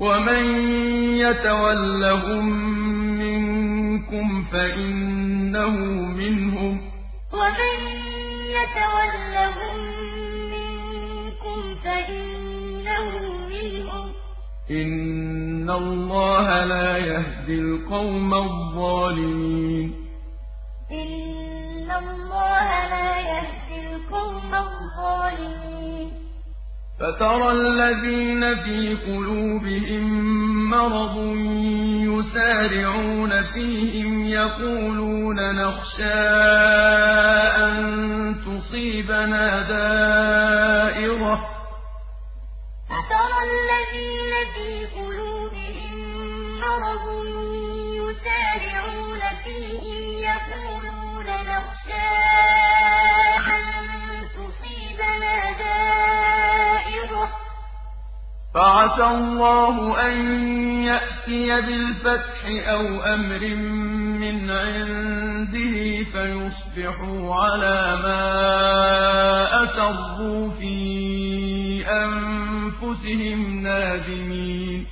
وَمَن يَتَوَلَّهُم مِّنكُمْ فَإِنَّهُ مِنْهُمْ ۗ إِنَّ اللَّهَ لَا يَهْدِي الْقَوْمَ الظَّالِمِينَ. إِنَّ اللَّهَ لَا يَهْدِي الْقَوْمَ الظَّالِمِينَ. فَتَرَى الَّذِينَ فِي قُلُوبِهِم مَّرَضٌ يُسَارِعُونَ فِيهِمْ يَقُولُونَ نَخْشَىٰ أَن تُصِيبَنَا دَائِرَةٌ. فَعَسَى اللَّهُ أَن يَأْتِيَ بِالْفَتْحِ أَوْ أَمْرٍ مِّنْ عِندِهِ فَيُصْبِحُوا عَلَىٰ مَا أَسَرُّوا فِي أَنفُسِهِمْ نَادِمِينَ.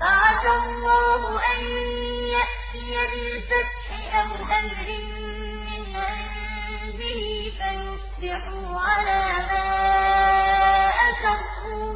فَعَسَى اللَّهُ أَن يَأْتِيَ بِالْفَتْحِ أَوْ أَمْرٍ مِّنْ عِندِهِ فَيُصْبِحُوا عَلَىٰ مَا أَسَرُّوا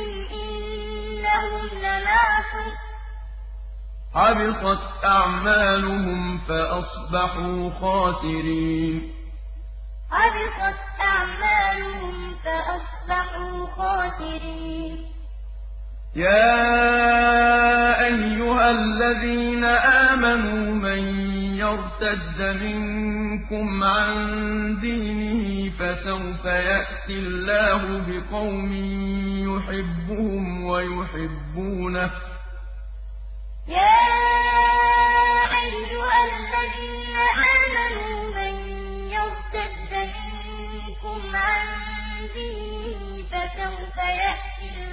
حَبِطَتْ أَعْمَالُهُمْ فَأَصْبَحُوا خَاسِرِينَ. حَبِطَتْ أَعْمَالُهُمْ فَأَصْبَحُوا خَاسِرِينَ. يَا أَيُّهَا الَّذِينَ آمَنُوا مَن يَرْتَدَّ مِنكُمْ عَن دِينِهِ فَسَوْفَ يَأْتِي اللَّهُ بِقَوْمٍ يُحِبُّهُمْ وَيُحِبُّونَهُ ۚ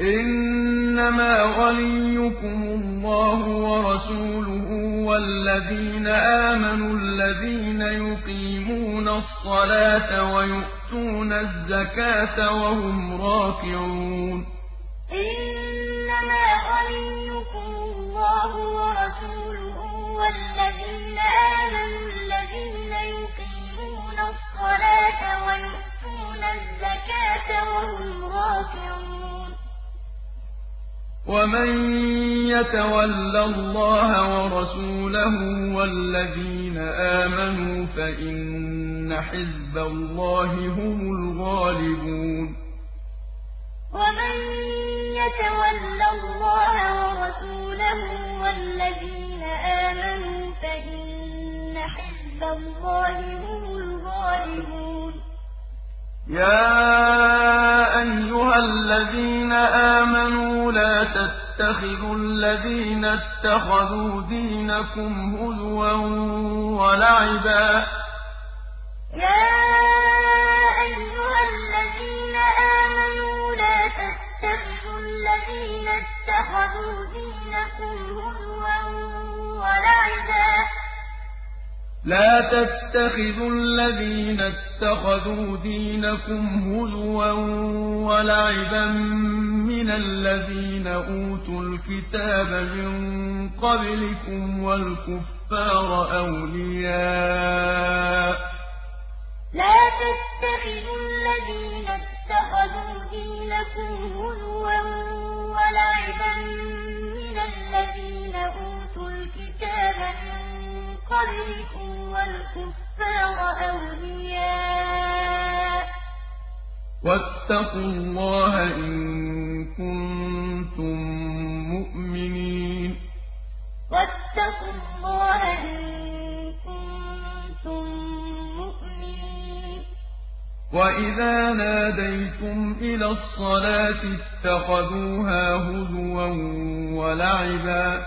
إِنَّمَا وَلِيُّكُمُ اللَّهُ وَرَسُولُهُ وَالَّذِينَ آمَنُوا الَّذِينَ يُقِيمُونَ الصَّلَاةَ وَيُؤْتُونَ الزَّكَاةَ وَهُمْ رَاكِعُونَ. إِنَّمَا وَلِيُّكُمُ اللَّهُ وَرَسُولُهُ وَالَّذِينَ آمَنُوا الَّذِينَ يُقِيمُونَ الصَّلَاةَ وَيُؤْتُونَ الزَّكَاةَ وَهُمْ رَاكِعُونَ. وَمَن يَتَوَلَّ اللَّهَ وَرَسُولَهُ وَالَّذِينَ آمَنُوا فَإِنَّ حِزْبَ اللَّهِ هُمُ الْغَالِبُونَ وَمَن يَتَوَلَّ اللَّهَ وَرَسُولَهُ وَالَّذِينَ آمَنُوا فَإِنَّ حِزْبَ اللَّهِ هُمُ الْغَالِبُونَ يَا أَيُّهَا الَّذِينَ آمَنُوا لَا تَتَّخِذُوا الَّذِينَ اتَّخَذُوا دِينَكُمْ هُزُوًا وَلَعِبًا لا تتخذوا الذين اتخذوا دينكم هزوا ولعبا من الذين أوتوا الكتاب من قبلكم والكفار أولياء لا تتخذوا الذين اتخذوا دينكم هزوا ولعبا من الذين أوتوا الكتاب من أولياء. واتقوا الله إن كنتم مؤمنين. واتقوا الله إن كنتم مؤمنين. وإذا ناديتم إلى الصلاة اتخذوها هزوا ولعبا.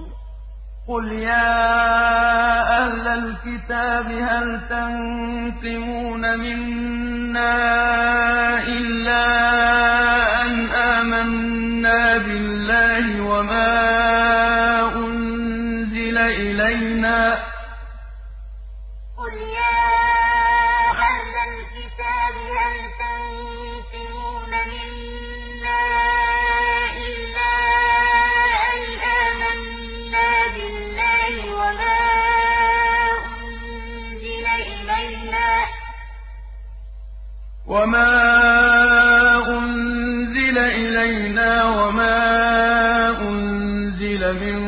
قل يا أهل الكتاب هل تنقمون منا إلا أن آمنا بالله وما أنزل إلينا وما أنزل إلينا وما أنزل من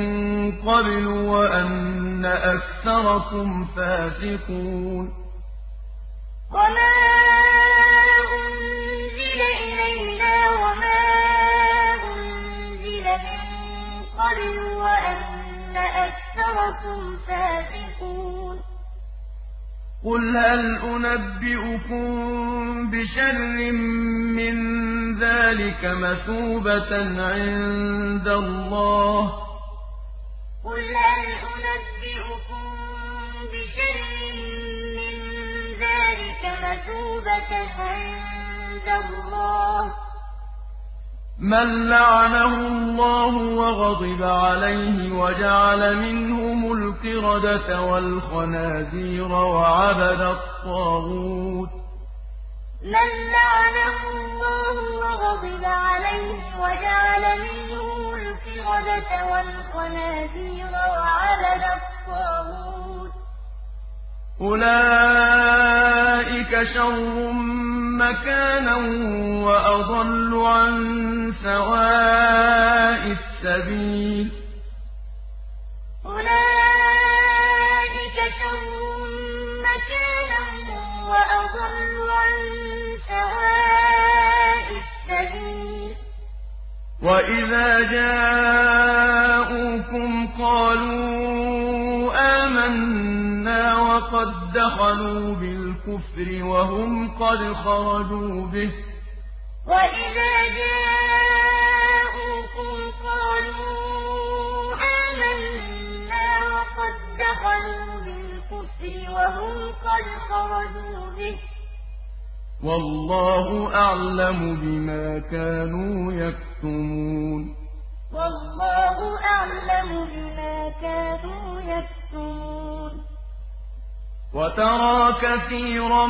قبل وأن أكثركم فاسقون وما أنزل إلينا وما أنزل من قبل وأن أكثركم فاسقون قل هل أنبئكم بشر من ذلك مثوبة عند الله؟ من لعنه الله وغضب عليه وجعل منهم القردة والخنازير وعبد الطاغوت أولئك شر مكانا وأضل عن سواء السبيل. أولئك شر مكانا وأضل عن سواء السبيل. وإذا جاءوكم قالوا آمنا وقد دخلوا بالكفر وهم قد خرجوا به وإذا جاءوكم قالوا آمنا وقد دخلوا بالكفر وهم قد خرجوا به والله أعلم بما كانوا يكتمون والله أعلم بما كانوا يكتمون وترى كثيرا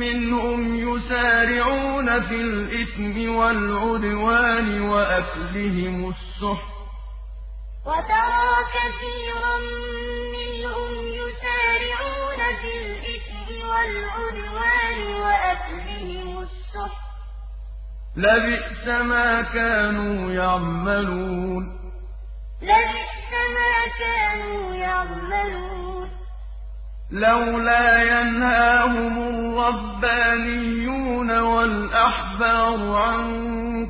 منهم يسارعون في الإثم والعدوان وأكلهم السحت. وترى كثيرا منهم يسارعون في الإثم والعدوان وأكلهم السحت. لبئس ما كانوا يعملون. لبئس ما كانوا يعملون. لولا ينهاهم الربانيون والأحبار عن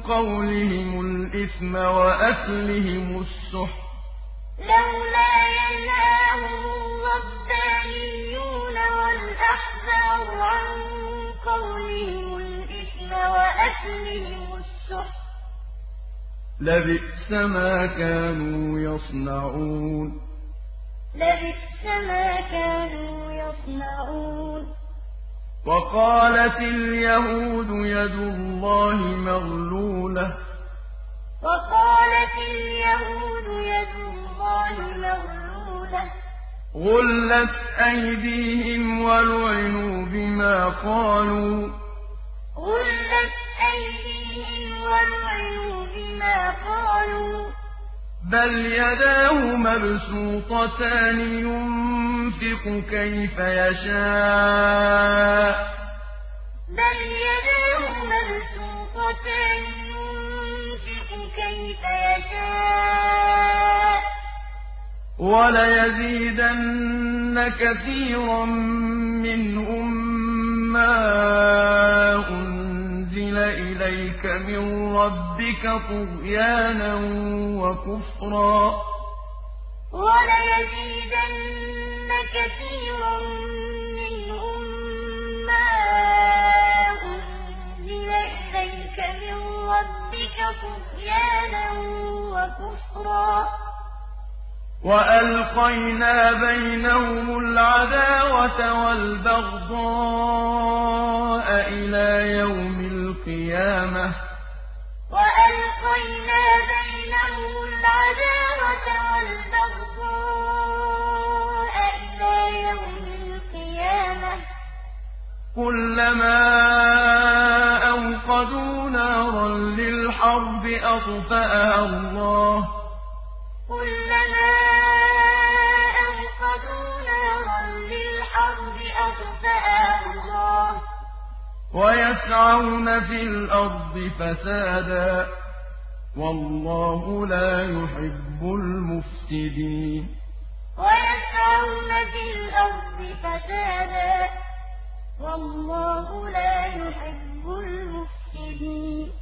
قولهم الإثم وأكلهم السحت. لولا ينهاهم الربانيون والأحبار عن قولهم الإثم وأكلهم السحت. لبئس ما كانوا يصنعون. لبئس ما كانوا يصنعون. وقالت اليهود يد الله مغلولة. وقالت اليهود يد الله مغلولة. غلت أيديهم ولعنوا بما قالوا. غلت أيديهم ولعنوا بما قالوا. بل يداه مبسوطتان ينفق كيف يشاء بل يداه مبسوطتان ينفق كيف يشاء وليزيدن كثيرا منهم ما أنزل إليك من ربك طغيانا وكفرا. وليزيدن كثيرا منهم ما أنزل إليك من ربك طغيانا وكفرا. وألقينا بينهم العداوة والبغضاء إلى يوم القيامة وألقينا بينهم العداوة والبغضاء إلى يوم القيامة كلما أوقدوا نارا للحرب أطفأها الله ويسعون في الأرض فسادا. والله لا يحب المفسدين. ويسعون في الأرض فسادا. والله لا يحب المفسدين.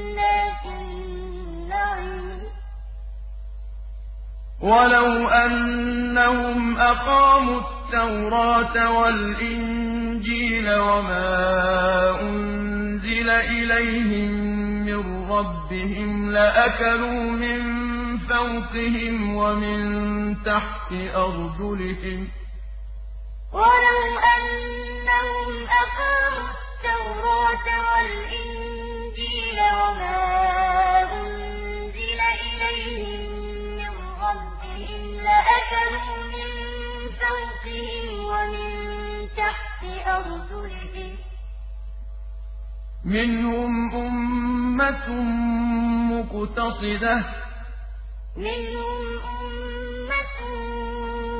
ولو أنهم أقاموا التوراة والإنجيل وما أنزل إليهم من ربهم لأكلوا من فوقهم ومن تحت أرجلهم ولو أنهم أقاموا التوراة والإنجيل وما أنزل إليهم من ربهم لأكلوا من فوقهم ومن تحت أرجلهم منهم أمة مقتصدة منهم أمة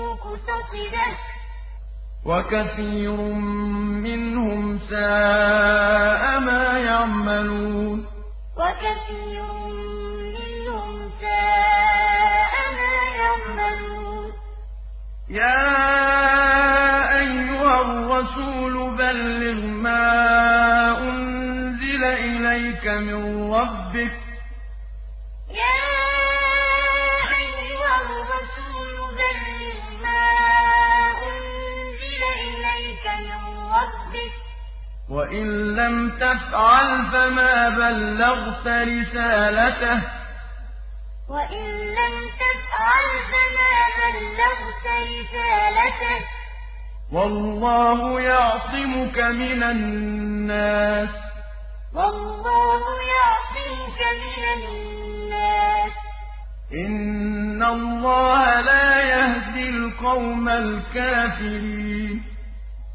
مقتصدة وَكَثِيرٌ مِّنْهُمْ سَاءَ مَا يَعْمَلُونَ. وَكَثِيرٌ مِّنْهُمْ سَاءَ مَا يَعْمَلُونَ. يَا أَيُّهَا الرَّسُولُ بَلِّغْ مَا أُنزِلَ إِلَيْكَ مِن رَّبِّكَ وَإِن لَّمْ تَفْعَلْ فَمَا بَلَّغْتَ رِسَالَتَهُ ۚ. وَاللَّهُ يَعْصِمُكَ مِنَ النَّاسِ ۗ. إِنَّ اللَّهَ لَا يَهْدِي الْقَوْمَ الْكَافِرِينَ.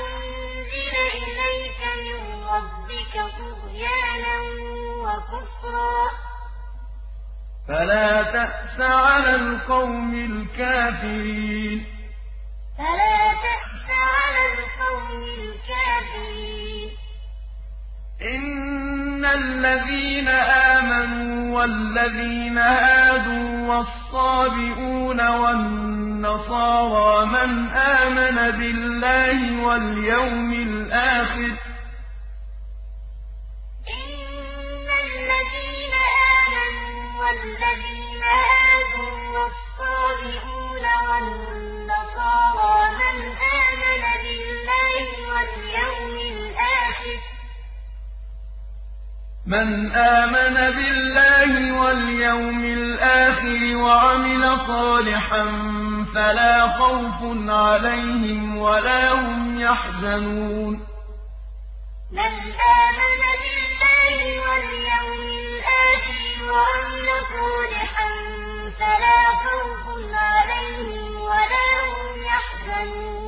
أُنزِلَ إِلَيْكَ مِن رَّبِّكَ طُغْيَانًا وَكُفْرًا ۖ. فَلَا تَأْسَ عَلَى الْقَوْمِ الْكَافِرِينَ. إِنَّ الَّذِينَ آمَنُوا وَالَّذِينَ هَادُوا وَالصَّابِئُونَ وَالنَّصَارَىٰ مَنْ آمَنَ بِاللَّهِ وَالْيَوْمِ الْآخِرِ وَعَمِلَ صَالِحًا فَلَا خَوْفٌ عَلَيْهِمْ وَلَا هُمْ يَحْزَنُونَ. مَنْ آمَنَ بِاللَّهِ وَالْيَوْمِ الْآخِرِ وَعَمِلَ صَالِحًا فَلَا خَوْفٌ عَلَيْهِمْ وَلَا هُمْ يَحْزَنُونَ.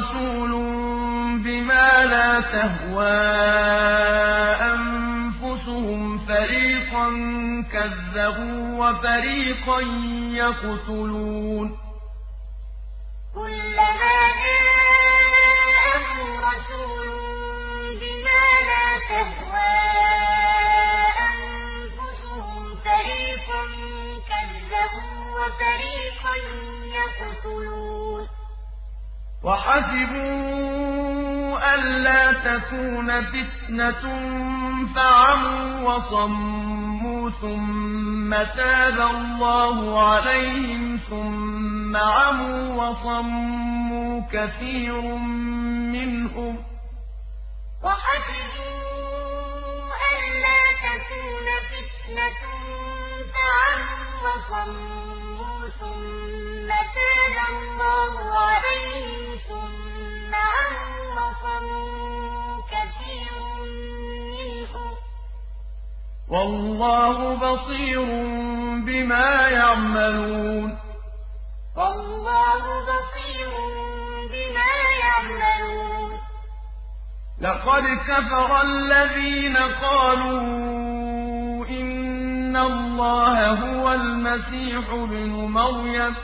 رَسُولٌ بِمَا لَا تَهْوَىٰ أَنفُسُهُمْ فَرِيقًا كَذَّبُوا وَفَرِيقًا يَقْتُلُونَ كُلَّمَا جَاءَهُمْ رَسُولٌ بِمَا لَا تَهْوَىٰ أَنفُسُهُمْ فَرِيقًا كَذَّبُوا وَفَرِيقًا يَقْتُلُونَ وَحَسِبُوا أَلَّا تَكُونَ فِتْنَةٌ فَعَمُوا وَصَمُّوا ثُمَّ تَابَ اللَّهُ عَلَيْهِمْ ثُمَّ عَمُوا وَصَمُّوا كَثِيرٌ مِّنْهُمْ ۚ وَحَسِبُوا أَلَّا تَكُونَ فِتْنَةٌ فَعَمُوا وَصَمُّوا ثُمَّ تَابَ اللَّهُ عَلَيْهِمْ ثُمَّ كَثِيرٌ مِّنْهُمْ ۚ وَاللَّهُ بَصِيرٌ بِمَا يَعْمَلُونَ. وَاللَّهُ بَصِيرٌ بِمَا يَعْمَلُونَ. لَقَدْ كَفَرَ الَّذِينَ قَالُوا إِنَّ اللَّهَ هُوَ الْمَسِيحُ ابْنُ مَرْيَمَ ۚ.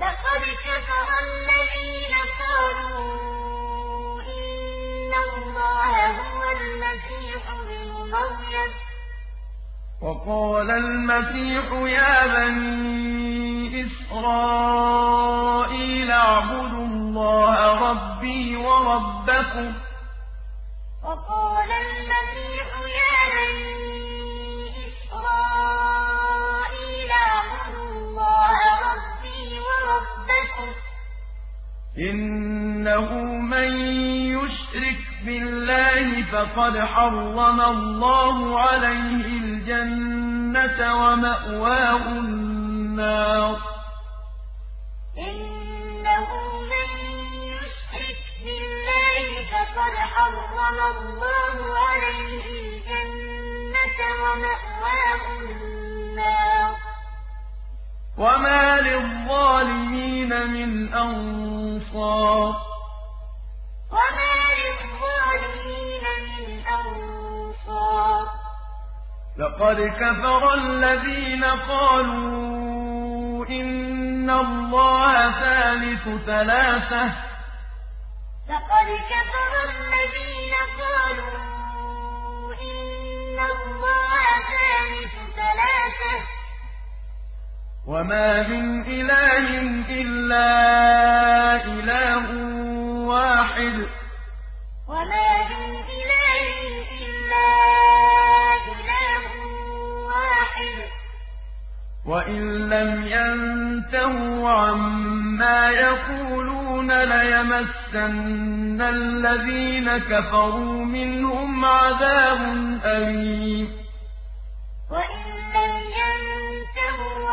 لَقَدْ كَفَرَ الَّذِينَ قَالُوا إِنَّ اللَّهَ هُوَ الْمَسِيحُ ابْنُ مَرْيَمَ ۚ. وَقَالَ الْمَسِيحُ يَا بَنِي إِسْرَائِيلَ اعْبُدُوا اللَّهَ رَبِّي وَرَبَّكُمْ ۖ. إِنَّهُ مَن يُشْرِكْ بِاللَّهِ فَقَدْ حَرَّمَ اللَّهُ عَلَيْهِ الْجَنَّةَ وَمَأْوَاهُ النَّارُ ۖ. إِنَّهُ مَن يُشْرِكْ بِاللَّهِ فَقَدْ حَرَّمَ اللَّهُ عَلَيْهِ الْجَنَّةَ وَمَأْوَاهُ النَّارُ ۖ. وَمَا لِلظَّالِمِينَ مِنْ أَنصَارٍ وَمَا لِلظَّالِمِينَ مِنْ أَنصَارٍ لَقَدْ كَفَرَ الَّذِينَ قَالُوا إِنَّ اللَّهَ ثَالِثُ ثَلَاثَةٍ ۘ لَقَدْ كَفَرَ الَّذِينَ قَالُوا إِنَّ اللَّهَ ثَالِثُ ثَلَاثَةٍ ۘ وَمَا مِنْ إِلَٰهٍ إِلَّا إِلَٰهٌ وَاحِدٌ ۚ. وَمَا مِنْ إِلَٰهٍ إِلَّا إِلَٰهٌ وَاحِدٌ ۚ. وَإِن لَّمْ يَنتَهُوا عَمَّا يَقُولُونَ لَيَمَسَّنَّ الَّذِينَ كَفَرُوا مِنْهُمْ عَذَابٌ أَلِيمٌ.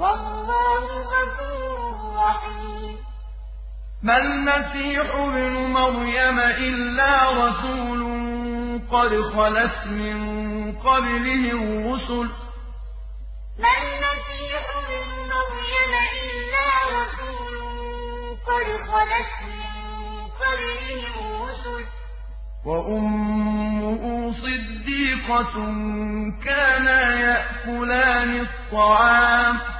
وَاللَّهُ غَفُورٌ رَّحِيمٌ. مَا الْمَسِيحُ ابْنُ مَرْيَمَ إِلَّا رَسُولٌ قَدْ خَلَتْ مِن قَبْلِهِ الرُّسُلُ ۚ. مَا الْمَسِيحُ ابْنُ مَرْيَمَ إِلَّا رَسُولٌ قَدْ خَلَتْ مِن قَبْلِهِ الرُّسُلُ ۚ. وَأُمُّهُ صِدِّيقَةٌ ۖ كَانَا يَأْكُلَانِ الطَّعَامَ ۗ. وَأُمُّهُ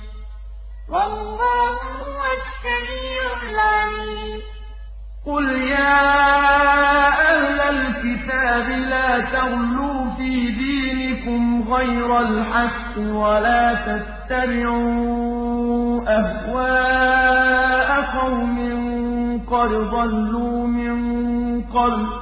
قُلْ يَا أَهْلَ الْكِتَابِ لَا تَغْلُوا فِي دِينِكُمْ غَيْرَ الْحَقِّ وَلَا تَتَّبِعُوا أَهْوَاءَ قَوْمٍ قَدْ ضَلُّوا مِن قَبْلُ ۚ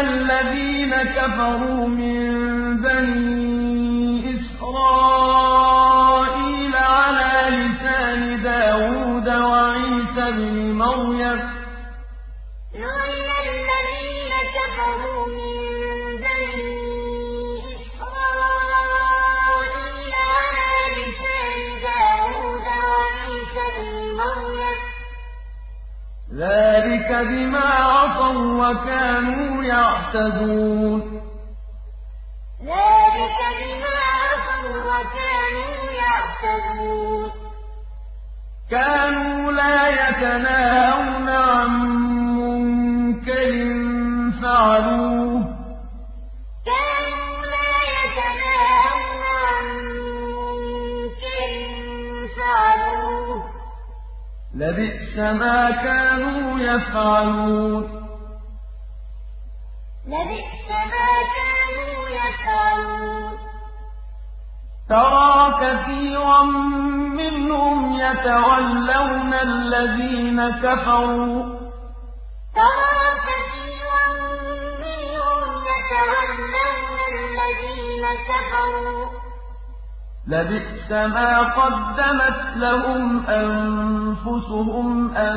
الَّذِينَ كَفَرُوا مِن بَنِي إِسْرَائِيلَ عَلَىٰ لِسَانِ دَاوُودَ وَعِيسَى ابْنِ مَرْيَمَ ۚ ذَٰلِكَ بِمَا عَصَوا وَّكَانُوا يَعْتَدُونَ. ذَٰلِكَ بِمَا عَصَوا وَّكَانُوا يَعْتَدُونَ. كَانُوا لَا يَتَنَاهَوْنَ عَن مُّنكَرٍ فَعَلُوهُ ۚ. لَبِئْسَ مَا كَانُوا يَفْعَلُونَ. لَبِئْسَ مَا كَانُوا يَفْعَلُونَ. تَرَىٰ كَثِيرًا مِّنْهُمْ يَتَوَلَّوْنَ الَّذِينَ كَفَرُوا ۚ. تَرَىٰ كَثِيرًا مِّنْهُمْ يَتَوَلَّوْنَ الَّذِينَ كَفَرُوا ۚ. لَبِئْسَ مَا قَدَّمَتْ لَهُمْ أَنفُسُهُمْ أَن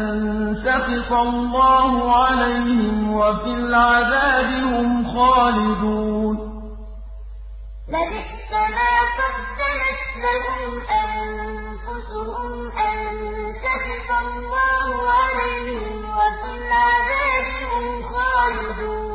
سَخِطَ اللَّهُ عَلَيْهِمْ وَفِي الْعَذَابِ هُمْ خَالِدُونَ. لَبِئْسَ مَا قَدَّمَتْ لَهُمْ أَنفُسُهُمْ أَن سَخِطَ اللَّهُ عَلَيْهِمْ وَفِي الْعَذَابِ هُمْ خَالِدُونَ.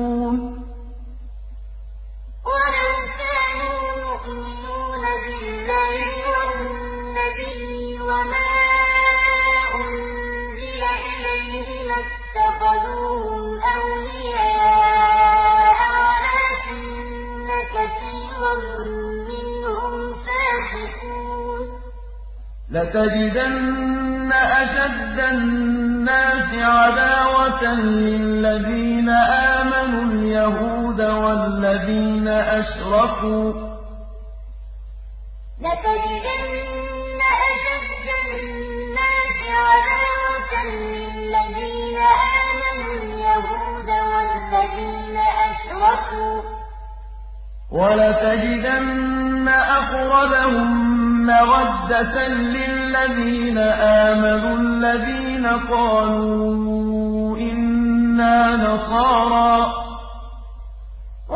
لَتَجِدَنَّ أَشَدَّ النَّاسِ عَدَاوَةً لِّلَّذِينَ آمَنُوا الْيَهُودَ وَالَّذِينَ أَشْرَكُوا ۖ. لَتَجِدَنَّ أَشَدَّ النَّاسِ عَدَاوَةً لِّلَّذِينَ آمَنُوا الْيَهُودَ وَالَّذِينَ أَشْرَكُوا ۖ. وَلَتَجِدَنَّ أَقْرَبَهُم مَّوَدَّةً لِّلَّذِينَ آمَنُوا الَّذِينَ قَالُوا إِنَّا نَصَارَىٰ ۚ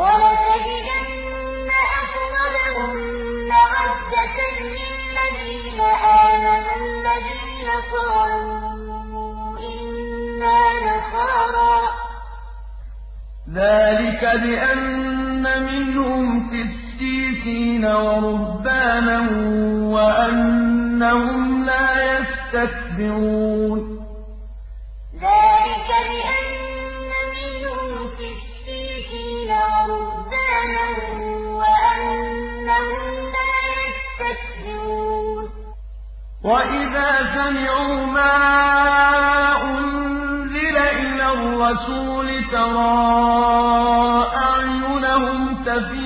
وَلَتَجِدَنَّ أَقْرَبَهُم مَّوَدَّةً لِّلَّذِينَ آمَنُوا الَّذِينَ قَالُوا إِنَّا نَصَارَىٰ ۚ ذَٰلِكَ بِأَنَّ مِنْهُمْ قِسِّيسِينَ وَرُهْبَانًا وَأَنَّهُمْ لَا يَسْتَكْبِرُونَ. ذَٰلِكَ بِأَنَّ مِنْهُمْ قِسِّيسِينَ وَرُهْبَانًا وَأَنَّهُمْ لَا يَسْتَكْبِرُونَ. وَإِذَا سَمِعُوا مَا أُنزِلَ إِلَى الرَّسُولِ تَرَىٰ أَعْيُنَهُمْ تَفِيضُ.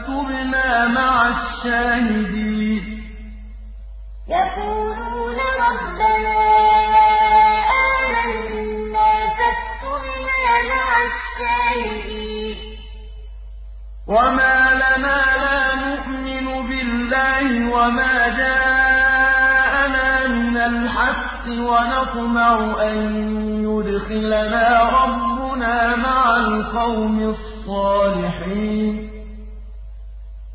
مَعَ الشَّاهِدِينَ. يَقُولُونَ رَبَّنَا آمَنَّا فَاكْتُبْنَا مَعَ الشَّاهِدِينَ. وَمَا لَنَا لَا نُؤْمِنُ بِاللَّهِ وَمَا جَاءَنَا مِنَ الْحَقِّ وَنَطْمَعُ أَن يُدْخِلَنَا رَبُّنَا مَعَ الْقَوْمِ الصَّالِحِينَ.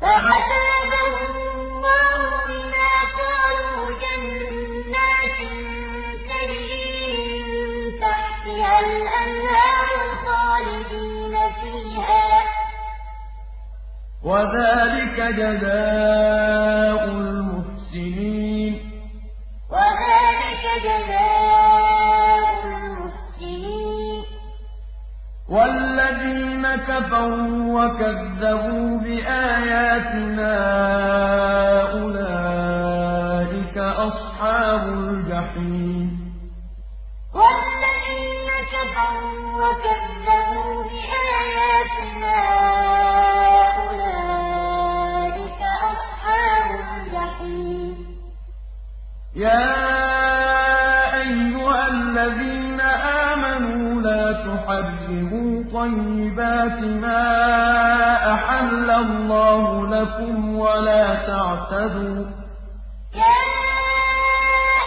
فَأَثَابَهُمُ اللَّهُ بِمَا قَالُوا جَنَّاتٍ تَجْرِي مِن تَحْتِهَا الْأَنْهَارُ خَالِدِينَ فِيهَا ۚ. وَذَٰلِكَ جَزَاءُ الْمُحْسِنِينَ. وَذَٰلِكَ جَزَاءُ الْمُحْسِنِينَ وَالَّذِينَ كَفَرُوا وَكَذَّبُوا بِآيَاتِنَا أُولَٰئِكَ أَصْحَابُ الْجَحِيمِ. وَالَّذِينَ كَفَرُوا وَكَذَّبُوا بِآيَاتِنَا أُولَٰئِكَ أَصْحَابُ الْجَحِيمِ. يَا أَيُّهَا الَّذِينَ آمَنُوا لَا تُحَرِّمُوا طَيِّبَاتِ مَا أَحَلَّ اللَّهُ لَكُمْ وَلَا تَعْتَدُوا ۚ. يَا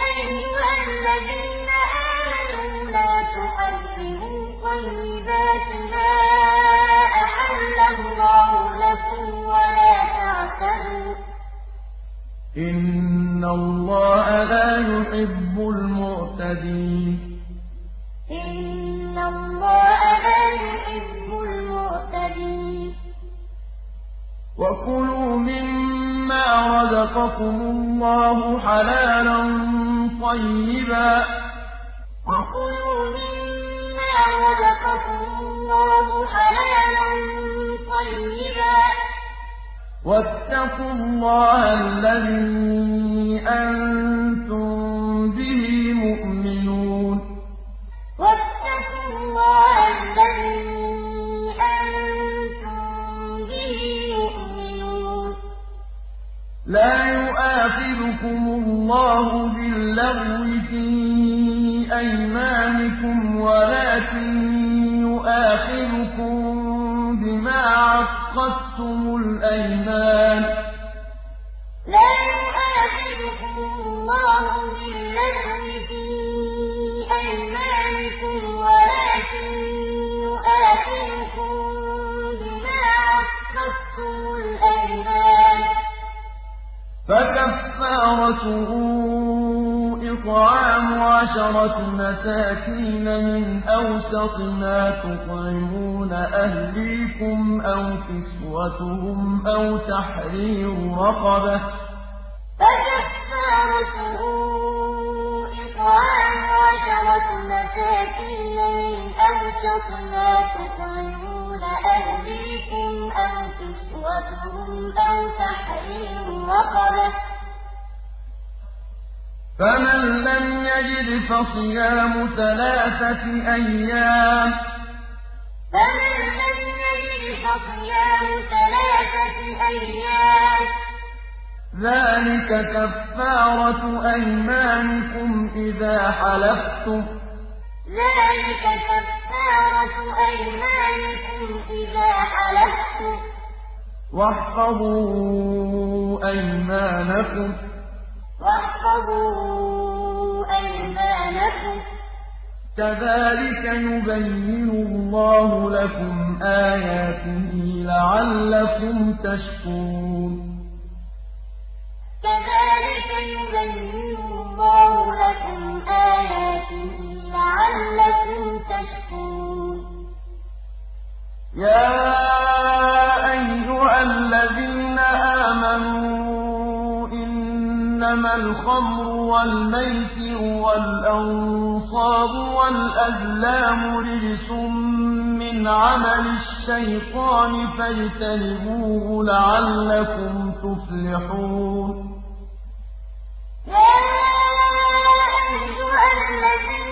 أَيُّهَا الَّذِينَ آمَنُوا لَا تُحَرِّمُوا طَيِّبَاتِ مَا أَحَلَّ اللَّهُ لَكُمْ وَلَا تَعْتَدُوا ۚ. إِنَّ اللَّهَ لَا يُحِبُّ الْمُعْتَدِينَ. وَكُلُوا مِمَّا رَزَقَكُمُ اللَّهُ حَلَالًا طَيِّبًا ۚ وَكُلُوا مِمَّا رَزَقَكُمُ اللَّهُ حَلَالًا طَيِّبًا ۚ وَاتَّقُوا اللَّهَ الَّذِي أَنتُم بِهِ مُؤْمِنُونَ لَا يُؤَاخِذُكُمُ اللَّهُ بِاللَّغْوِ فِي أَيْمَانِكُمْ وَلَٰكِن يُؤَاخِذُكُم بِمَا عَقَّدتُّمُ الْأَيْمَانَ ۖ. اللَّهُ فَكَفَّارَتُهُ إِطْعَامُ عَشَرَةِ مَسَاكِينَ مِنْ أَوْسَطِ مَا تُطْعِمُونَ أَهْلِيكُمْ أَوْ كِسْوَتُهُمْ أَوْ تَحْرِيرُ رَقَبَةٍ ۖ أَوْ كِسْوَتُهُمْ أَوْ تَحْرِيرُ رَقَبَةٍ ۖ. فَمَن لَّمْ يَجِدْ فَصِيَامُ ثَلَاثَةِ أَيَّامٍ ۚ. فَمَن لَّمْ يَجِدْ فَصِيَامُ ثَلَاثَةِ أَيَّامٍ ۚ. ذَٰلِكَ كَفَّارَةُ أَيْمَانِكُمْ إِذَا حَلَفْتُمْ ۚ ذَٰلِكَ كَفَّارَةُ أَيْمَانِكُمْ إِذَا حَلَفْتُمْ ۚ. وَاحْفَظُوا أَيْمَانَكُمْ ۚ. وَاحْفَظُوا أَيْمَانَكُمْ ۚ. كَذَٰلِكَ يُبَيِّنُ اللَّهُ لَكُمْ آيَاتِهِ لَعَلَّكُمْ تَشْكُرُونَ. كَذَٰلِكَ يُبَيِّنُ اللَّهُ لَكُمْ آيَاتِهِ لَعَلَّكُمْ تَشْكُرُونَ. يَا أَيُّهَا الَّذِينَ آمَنُوا إِنَّمَا الْخَمْرُ وَالْمَيْسِرُ وَالْأَنصَابُ وَالْأَزْلَامُ رِجْسٌ مِّنْ عَمَلِ الشَّيْطَانِ فَاجْتَنِبُوهُ لَعَلَّكُمْ تُفْلِحُونَ. يَا أَيُّهَا الَّذِينَ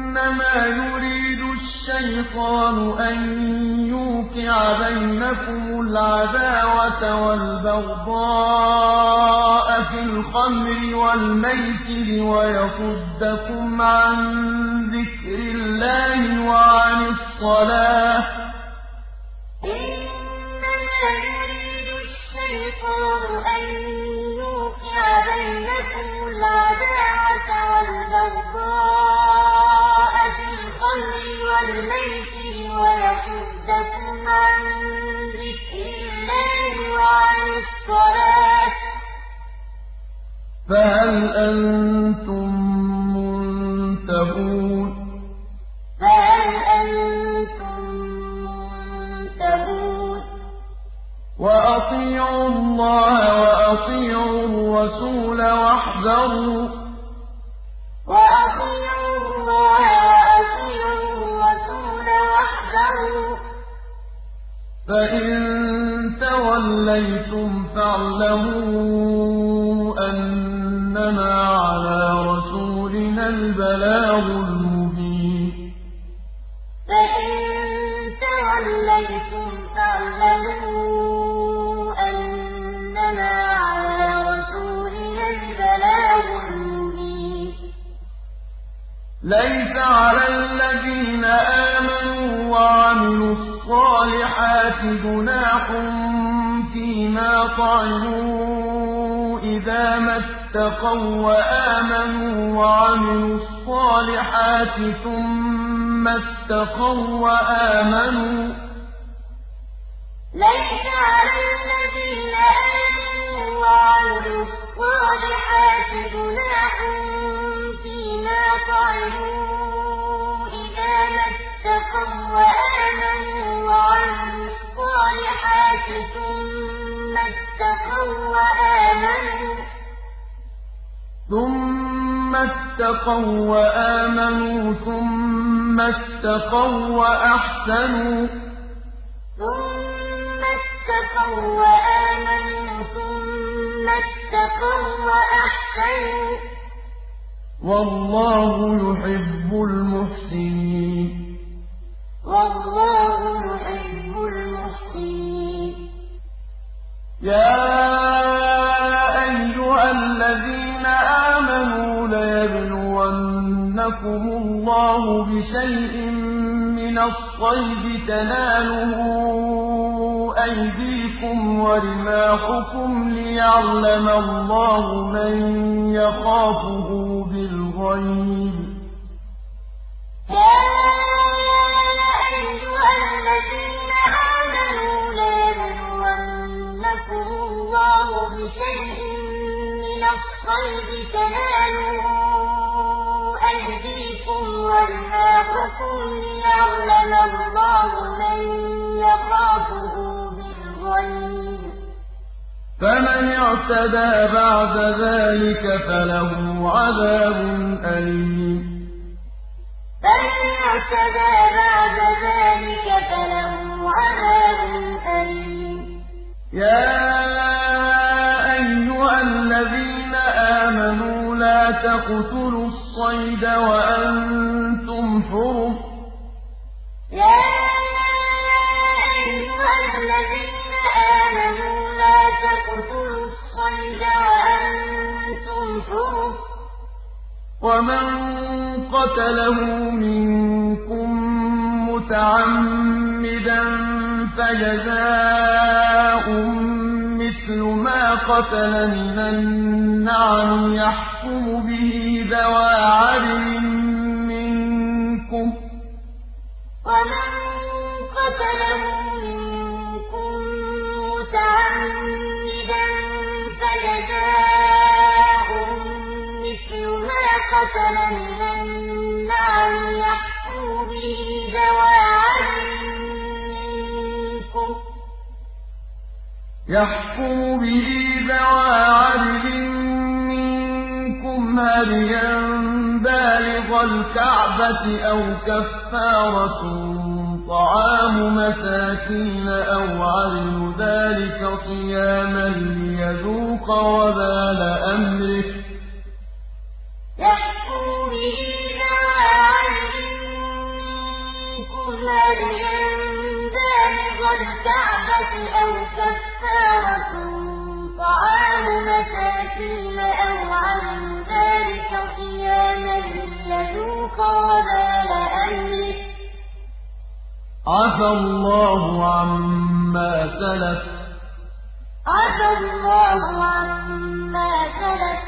إِنَّمَا يُرِيدُ الشَّيْطَانُ أَن يُوقِعَ بَيْنَكُمُ الْعَدَاوَةَ وَالْبَغْضَاءَ فِي الْخَمْرِ وَالْمَيْسِرِ وَيَصُدَّكُمْ عَن ذِكْرِ اللَّهِ وَعَنِ الصَّلَاةِ ۖ. فَهَلْ أَنتُم مُّنتَهُونَ إِنَّمَا يُرِيدُ الشَّيْطَانُ أَن يُوقِعَ بَيْنَكُمُ الْعَدَاوَةَ وَالْبَغْضَاءَ الضَّالِّ وَالْمَيْسِرِ وَيَصُدَّكُمْ ۖ فَهَلْ أَنتُم مُّنتَهُونَ؟ مساكين أو عدل ذلك صياما ليذوق وبال أمره. عفى الله عما سلف. عفى الله عما سلف.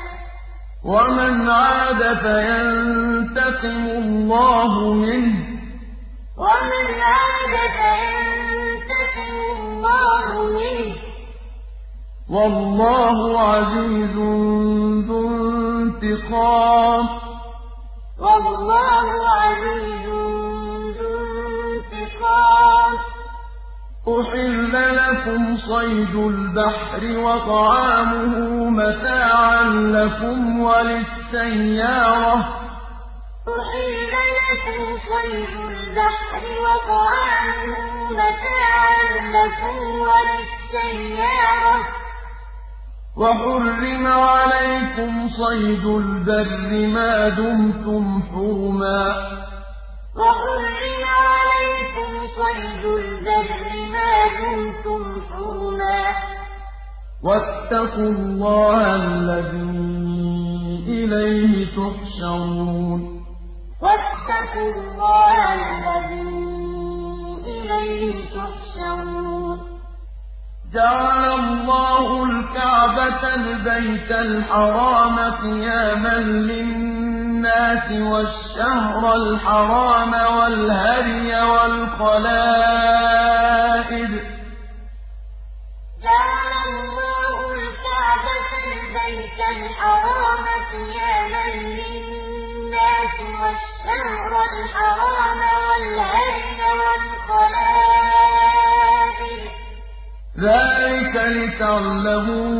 ومن عاد فينتقم الله منه. ومن عاد فينتقم الله منه. والله عزيز ذو انتقام. أحل لكم صيد البحر وطعامه متاعا لكم وللسيارة وحرم عليكم صيد البر ما دمتم حرما وحرم عليكم صيد البر ما دمتم حرما واتقوا الله الذي إليه تحشرون واتقوا الله الذي إليه تحشرون جعل الله الكعبة البيت الحرام قياما للناس للناس والشهر الحرام والهدي والقلائد. ذلك لتعلموا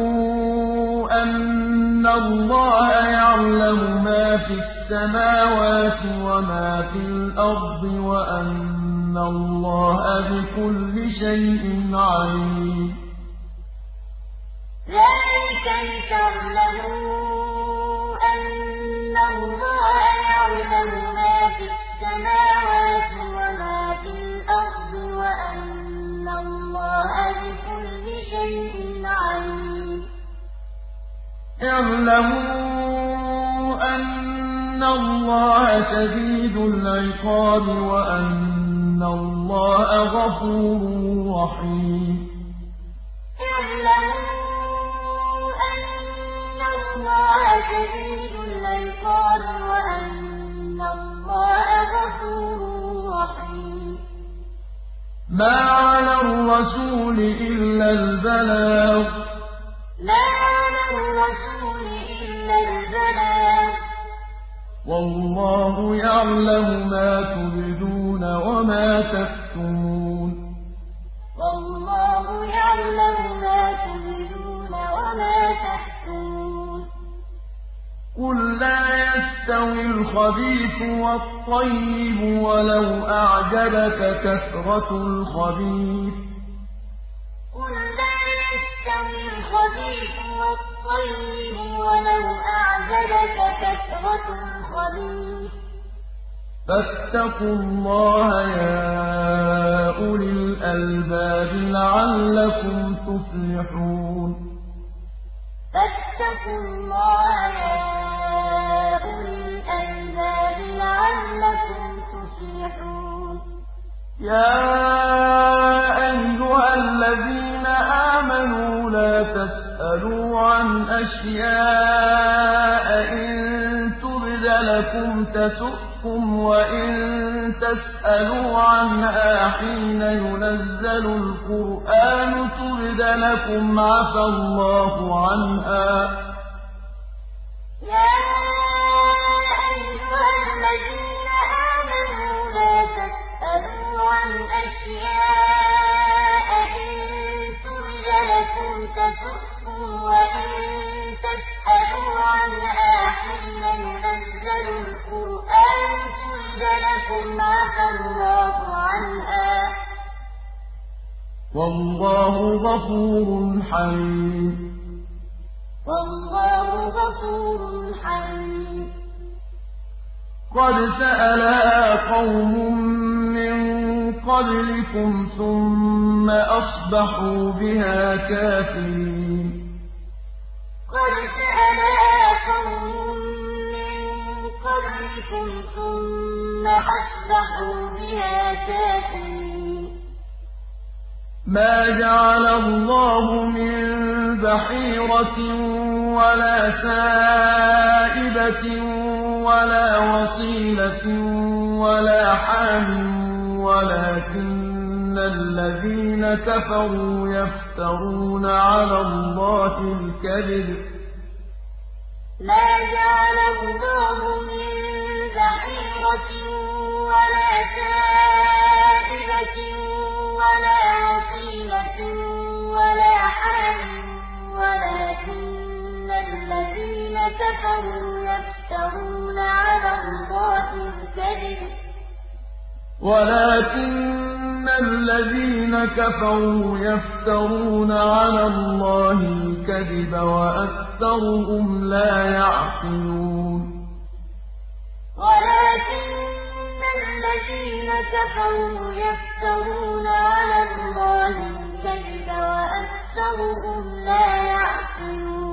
أن الله يعلم ما في السماوات وما في الأرض وأن الله بكل شيء عليم ذلك لتعلموا أن الله يعلم ما في السماوات وما في الأرض وأن الله بكل شيء عليم اعلموا أن الله شديد العقاب وأن الله غفور رحيم. اعلموا أن الله شديد العقاب وأن الله غفور رحيم. ما على الرسول إلا البلاغ. ما على الرسول إلا البلاغ. والله يعلم ما تبدون وما تكتمون. والله يعلم ما تبدون وما تكتمون. قل لا يستوي الخبيث والطيب ولو أعجبك كثرة الخبيث. قل لا يستوي الخبيث والطيب ولو أعجبك كثرة الخبيث فاتقوا الله يا أولي الألباب لعلكم تفلحون. آمَنُوا لَا تَسْأَلُوا عَنْ أَشْيَاءَ إِن تُبْدَ لَكُمْ تَسُؤْكُمْ وَإِن تَسْأَلُوا عَنْهَا حِينَ يُنَزَّلُ الْقُرْآنُ تُبْدَ لَكُمْ عَفَا اللَّهُ عَنْهَا ۗ. وَاللَّهُ غَفُورٌ أشياء لَكُمْ تَسُؤْكُمْ وَإِن تَسْأَلُوا عنها حِينَ يُنَزَّلُ الْقُرْآنُ تُبْدَ لَكُمْ عَفَا اللَّهُ عَنْهَا ۗ. وَاللَّهُ غَفُورٌ حَلِيمٌ. قَدْ سَأَلَهَا قَوْمٌ مِّن قبلكم ثم أصبحوا بها كافرين. قد سألها قوم من قبلكم ثم أصبحوا بها كافرين. ما جعل الله من بحيرة ولا سائبة ولا وصيلة ولا حام ولكن الذين كفروا يفترون على الله الكذب. ما جعل الله من بحيرة ولا سائبة ولا وصيلة ولا حام ولكن الذين كفروا يفترون على الله الكذب. ولكن الذين كفروا يفترون على الله الكذب وأكثرهم لا يعقلون. ولكن الذين كفروا يفترون على الله الكذب وأكثرهم لا يعقلون.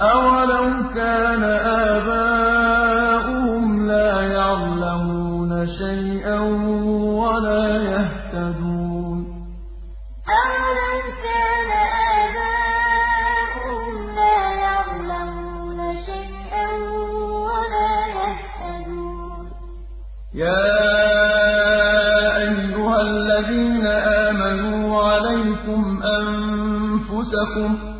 أولو كان آباؤهم لا يعلمون شيئا ولا يهتدون أَوَلَوْ كَانَ آبَاؤُهُمْ لَا يَعْلَمُونَ شَيْئًا وَلَا يَهْتَدُونَ يَا أَيُّهَا الَّذِينَ آمَنُوا عَلَيْكُمْ أَنفُسَكُمْ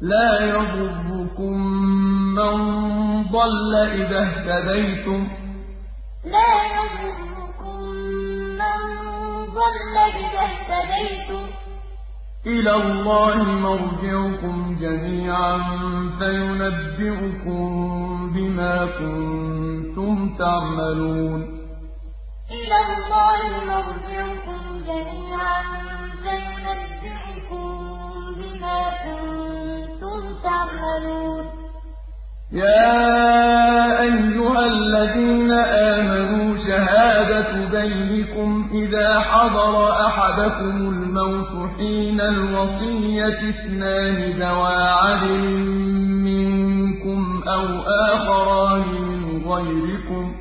لَا يَضُرُّكُم مَّن ضَلَّ إِذَا اهْتَدَيْتُمْ ۚ. إِلَى اللَّهِ مَرْجِعُكُمْ جَمِيعًا فَيُنَبِّئُكُم بِمَا كُنتُمْ تَعْمَلُونَ. إِلَى اللَّهِ مَرْجِعُكُمْ جَمِيعًا فَيُنَبِّئُكُم يَا أَيُّهَا الَّذِينَ آمَنُوا شَهَادَةُ بَيْنِكُمْ إِذَا حَضَرَ أَحَدَكُمُ الْمَوْتُ حِينَ الْوَصِيَّةِ اثْنَانِ ذَوَا عَدْلٍ مِّنكُمْ أَوْ آخَرَانِ مِنْ غَيْرِكُمْ ۚ.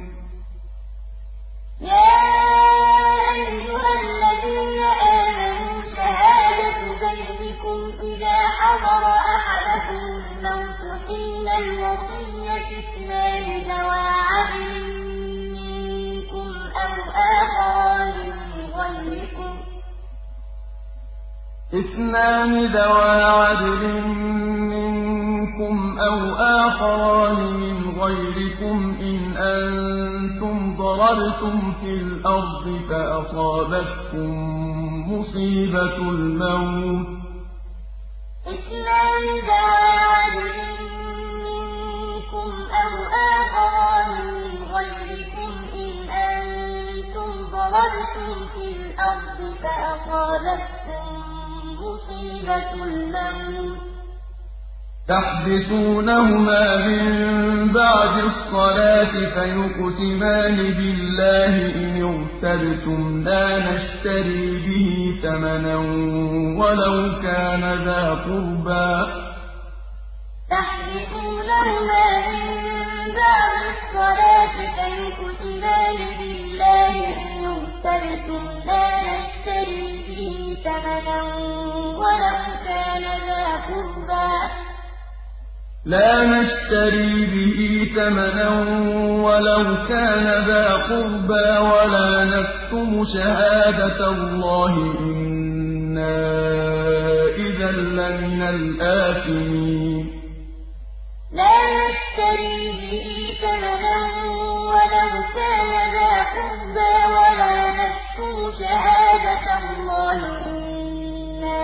حَضَرَ أَحَدَكُمُ الْمَوْتُ حِينَ الْوَصِيَّةِ اثْنَانِ ذَوَا عَدْلٍ مِّنكُمْ أَوْ آخَرَانِ مِنْ غَيْرِكُمْ ۚ. اثْنَانِ ذَوَا عَدْلٍ مِّنكُمْ أَوْ آخَرَانِ مِنْ غَيْرِكُمْ. إِنْ أَنتُمْ ضَرَبْتُمْ فِي الْأَرْضِ فَأَصَابَتْكُم مُّصِيبَةُ الْمَوْتِ ۚ. اثْنَانِ عَدْلٍ مِّنكُمْ أَوْ آخَرَانِ مِنْ غَيْرِكُمْ إِنْ أَنتُمْ ضَرَبْتُمْ فِي الْأَرْضِ فَأَصَابَتْكُم مُّصِيبَةُ الْمَوْتِ ۚ تَحْبِسُونَهُمَا مِن بَعْدِ الصَّلَاةِ فَيُقْسِمَانِ بِاللَّهِ إِنِ ارْتَبْتُمْ لَا نَشْتَرِي بِهِ ثَمَنًا وَلَوْ كَانَ ذَا قُرْبَىٰ ۖ. لَا نَشْتَرِي بِهِ ثَمَنًا وَلَوْ كَانَ ذَا قُرْبَىٰ ولا نكتم شهادة الله. إنا إذا لمن الآثمين. لا نشتري به ثمنا ولو كان ذا ولا نكتم شهادة الله. إنا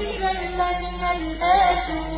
إذا لمن الآثمين.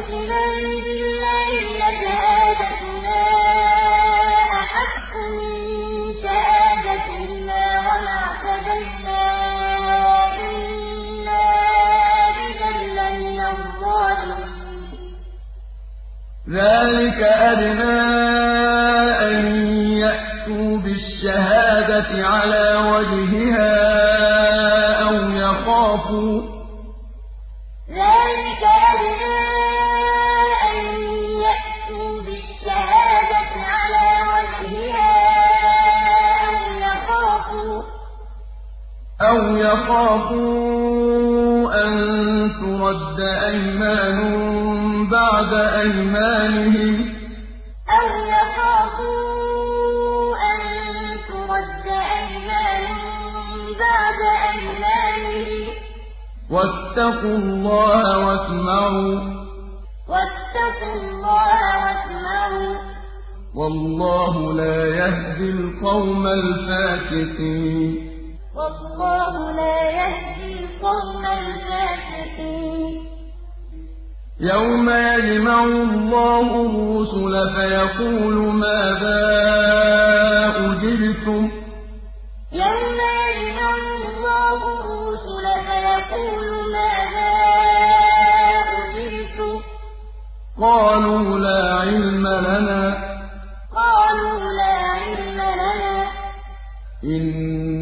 فيقسمان بالله أحق من شهادتهما وما اعتدينا إنا إذا لمن الظالمين ذلك أدنى أن يأتوا بالشهادة على وجهها يخافوا أن ترد أيمان بعد أيمانهم؟ واتقوا الله واسمعوا. والله لا يهدي القوم الفاسقين. والله لا يهدي القوم الفاسقين. يوم يجمع الله الرسل فيقول ماذا أجبتم؟ يوم يجمع الله الرسل فيقول ماذا أجبتم؟ قالوا لا علم لنا. قالوا لا علم لنا.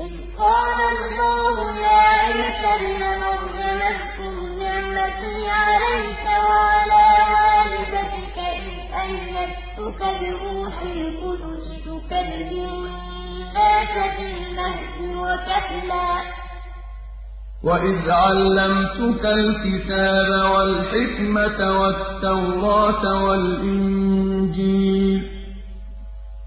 إذ قال الله يا عيسى ابن مريم اذكر نعمتي عليك وعلى والدتك إذ أيدتك بروح القدس تكلم الناس في المهد وكهلا. وإذ علمتك الكتاب والحكمة والتوراة والإنجيل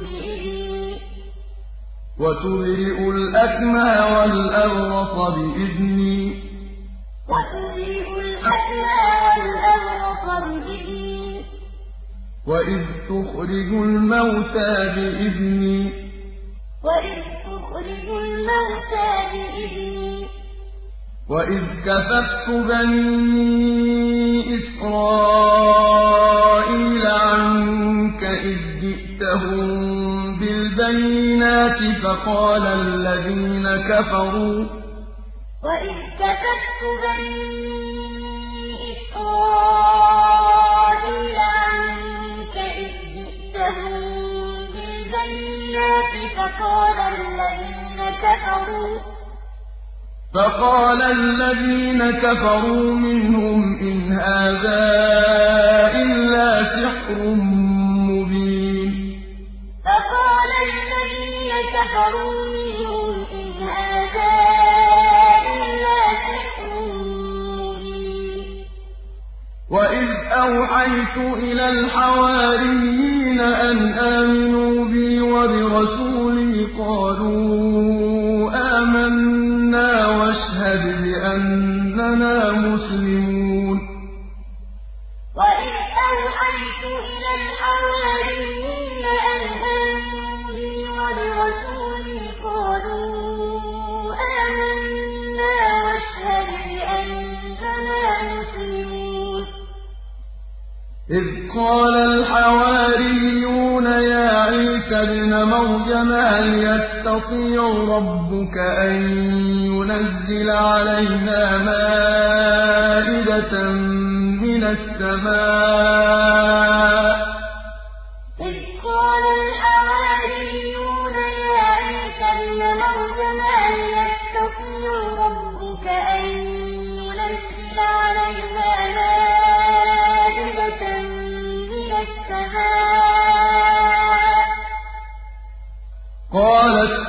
بإذني وتبرئ الأكمى والأبرص بإذني وتبرئ الأكمى والأبرص بإذني. وَإِذْ تُخْرِجُ الْمَوْتَىٰ بِإِذْنِي. وَإِذْ كَفَفْتُ بَنِي إِسْرَائِيلَ عَنكَ إِذْ جِئْتَهُم بِالْبَيِّنَاتِ فَقَالَ الَّذِينَ كَفَرُوا وَإِذْ كَفَفْتُ بَنِي إِسْرَائِيلَ عَنكَ إِذْ جِئْتَهُم بِالْبَيِّنَاتِ فَقَالَ الَّذِينَ كَفَرُوا فَقَالَ الَّذِينَ كَفَرُوا مِنْهُمْ إِنْ هَٰذَا إِلَّا سِحْرٌ مُّبِينٌ. فَقَالَ الَّذِينَ كَفَرُوا مِنْهُمْ إِنْ هَٰذَا إِلَّا سِحْرٌ مُّبِينٌ. وَإِذْ أَوْحَيْتُ إِلَى الْحَوَارِيِّينَ أَنْ آمِنُوا بِي وَبِرَسُولِي قَالُوا آمَنَّا وَاشْهَدْ بِأَنَّنَا مُسْلِمُونَ. وَإِذْ أَوْحَيْتُ إِلَى الْحَوَارِيِّينَ إِذْ قَالَ الْحَوَارِيُّونَ يَا عِيسَى ابْنَ مَرْيَمَ هَلْ يَسْتَطِيعُ رَبُّكَ أَن يُنَزِّلَ عَلَيْنَا مَائِدَةً مِّنَ السَّمَاءِ ۖ؟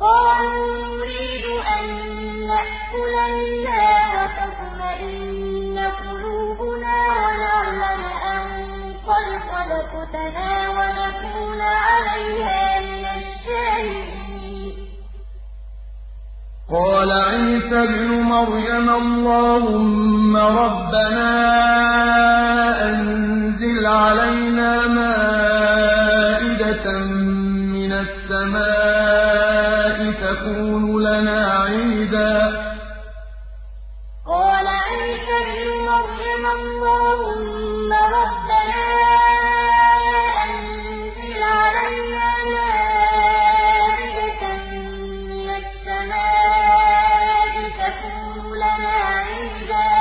قَالُوا نُرِيدُ أَن نَّأْكُلَ مِنْهَا وَتَطْمَئِنَّ قُلُوبُنَا وَنَعْلَمَ أَن قَدْ صَدَقْتَنَا وَنَكُونَ عَلَيْهَا مِنَ الشَّاهِدِينَ. قَالَ عِيسَى ابْنُ مَرْيَمَ اللَّهُمَّ رَبَّنَا أَنزِلْ عَلَيْنَا مَائِدَةً مِّنَ السَّمَاءِ لَنَا عِيدًا. قَالَ عِيسَى ابْنُ مَرْيَمَ اللَّهُمَّ رَبَّنَا أَنزِلْ عَلَيْنَا مَائِدَةً مِّنَ السَّمَاءِ تَكُونُ لَنَا عِيدًا.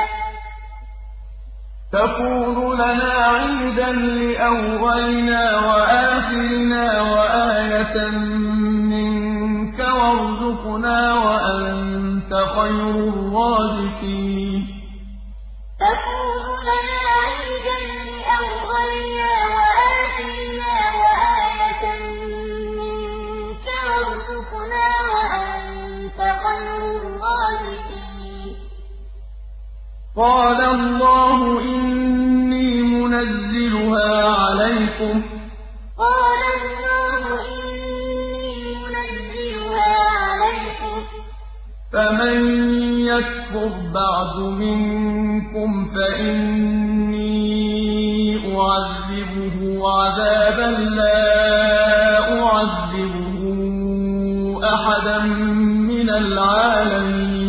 لِّأَوَّلِنَا وَآخِرِنَا وَآيَةً وَارْزُقْنَا وَأَنتَ خَيْرُ الرَّازِقِينَ تَكُونُ لَنَا عِيدًا لِّأَوَّلِنَا وَآخِرِنَا وَآيَةً مِّنكَ وَارْزُقْنَا وَأَنتَ خَيْرُ الرَّازِقِينَ قَالَ اللَّهُ إِنِّي مُنَزِّلُهَا عَلَيْكُمْ ۖ فَمَن يَكْفُرْ بَعْدُ مِنكُمْ فَإِنِّي أُعَذِّبُهُ عَذَابًا لَّا أُعَذِّبُهُ أَحَدًا مِّنَ الْعَالَمِينَ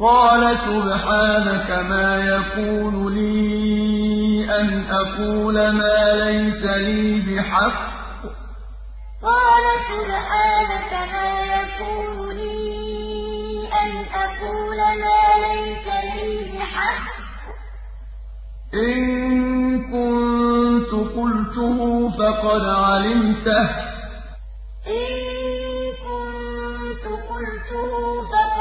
قَالَ سُبْحَانَكَ مَا يَكُونُ لِي أَنْ أَقُولَ مَا لَيْسَ لِي بِحَقٍّ. قَالَ سُبْحَانَكَ مَا يَكُونُ لِي أَنْ أَقُولَ مَا لَيْسَ لِي بِحَقٍّ ۚ. إِن كُنتُ قُلْتُهُ فَقَدْ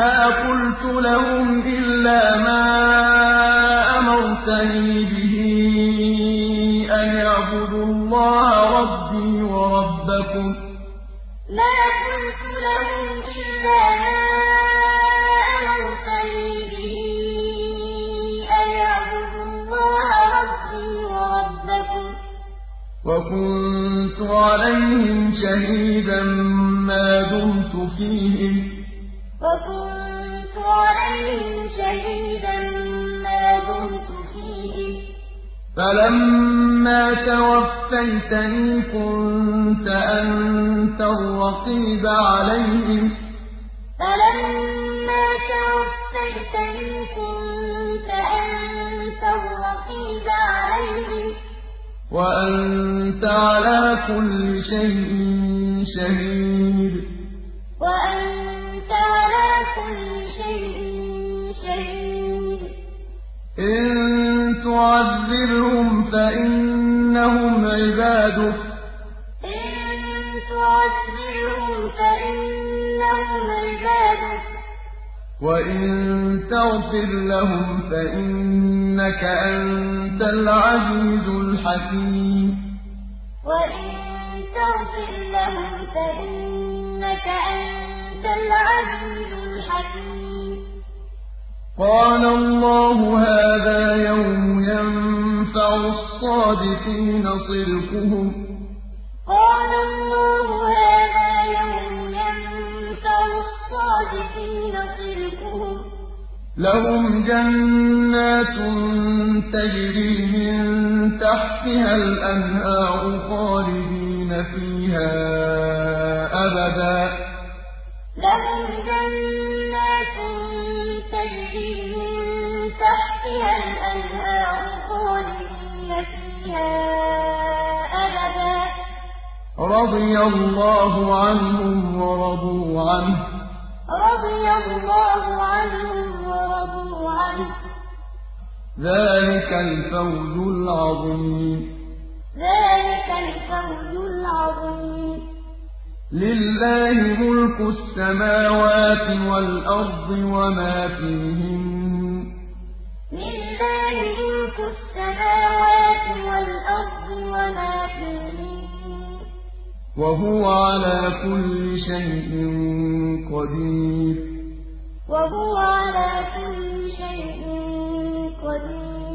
مَا قُلْتُ لَهُمْ إِلَّا مَا أَمَرْتَنِي بِهِ أَنِ اعْبُدُوا اللَّهَ رَبِّي وَرَبَّكُمْ ۚ. مَا قُلْتُ لَهُمْ إِلَّا مَا أَمَرْتَنِي بِهِ أَنِ اعْبُدُوا اللَّهَ رَبِّي وَرَبَّكُمْ ۚ. وَكُنتُ عَلَيْهِمْ شَهِيدًا مَّا دُمْتُ فِيهِمْ ۖ. وَكُنتُ عَلَيْهِمْ شَهِيدًا مَّا دُمْتُ فِيهِمْ ۖ فَلَمَّا تَوَفَّيْتَنِي كُنتَ أَنتَ الرَّقِيبَ عَلَيْهِمْ ۚ. فَلَمَّا تَوَفَّيْتَنِي كُنتَ أَنتَ الرَّقِيبَ عَلَيْهِمْ ۚ. وَأَنتَ عَلَىٰ كُلِّ شَيْءٍ شَهِيدٌ. إِن تُعَذِّبْهُمْ فَإِنَّهُمْ عِبَادُكَ ۖ. وَإِن تَغْفِرْ لَهُمْ فَإِنَّكَ أَنتَ الْعَزِيزُ الْحَكِيمُ. وَإِن تَغْفِرْ لَهُمْ فَإِنَّكَ أَنتَ قَالَ اللَّهُ هَٰذَا يَوْمُ يَنفَعُ الصَّادِقِينَ صِدْقُهُمْ ۚ. قَالَ اللَّهُ هَٰذَا يَوْمُ يَنفَعُ الصَّادِقِينَ صِدْقُهُمْ ۚ. لَهُمْ جَنَّاتٌ تَجْرِي مِن تَحْتِهَا الْأَنْهَارُ خَالِدِينَ فِيهَا أَبَدًا ۖ. لَّهُمْ جَنَّاتٌ تَجْرِي مِن تَحْتِهَا الْأَنْهَارُ خَالِدِينَ فِيهَا أَبَدًا ۖ رَّضِيَ اللَّهُ عَنْهُمْ وَرَضُوا عَنْهُ ۚ. رَضِيَ اللَّهُ عَنْهُمْ وَرَضُوا عَنْهُ ۚ. ذَٰلِكَ الْفَوْزُ الْعَظِيمُ. ذَٰلِكَ الْفَوْزُ الْعَظِيمُ. لِلَّهِ مُلْكُ السَّمَاوَاتِ وَالْأَرْضِ وَمَا فِيهِنَّ ۚ. وَهُوَ عَلَىٰ كُلِّ شَيْءٍ قَدِيرٌ. وَهُوَ عَلَىٰ كُلِّ شَيْءٍ قَدِيرٌ.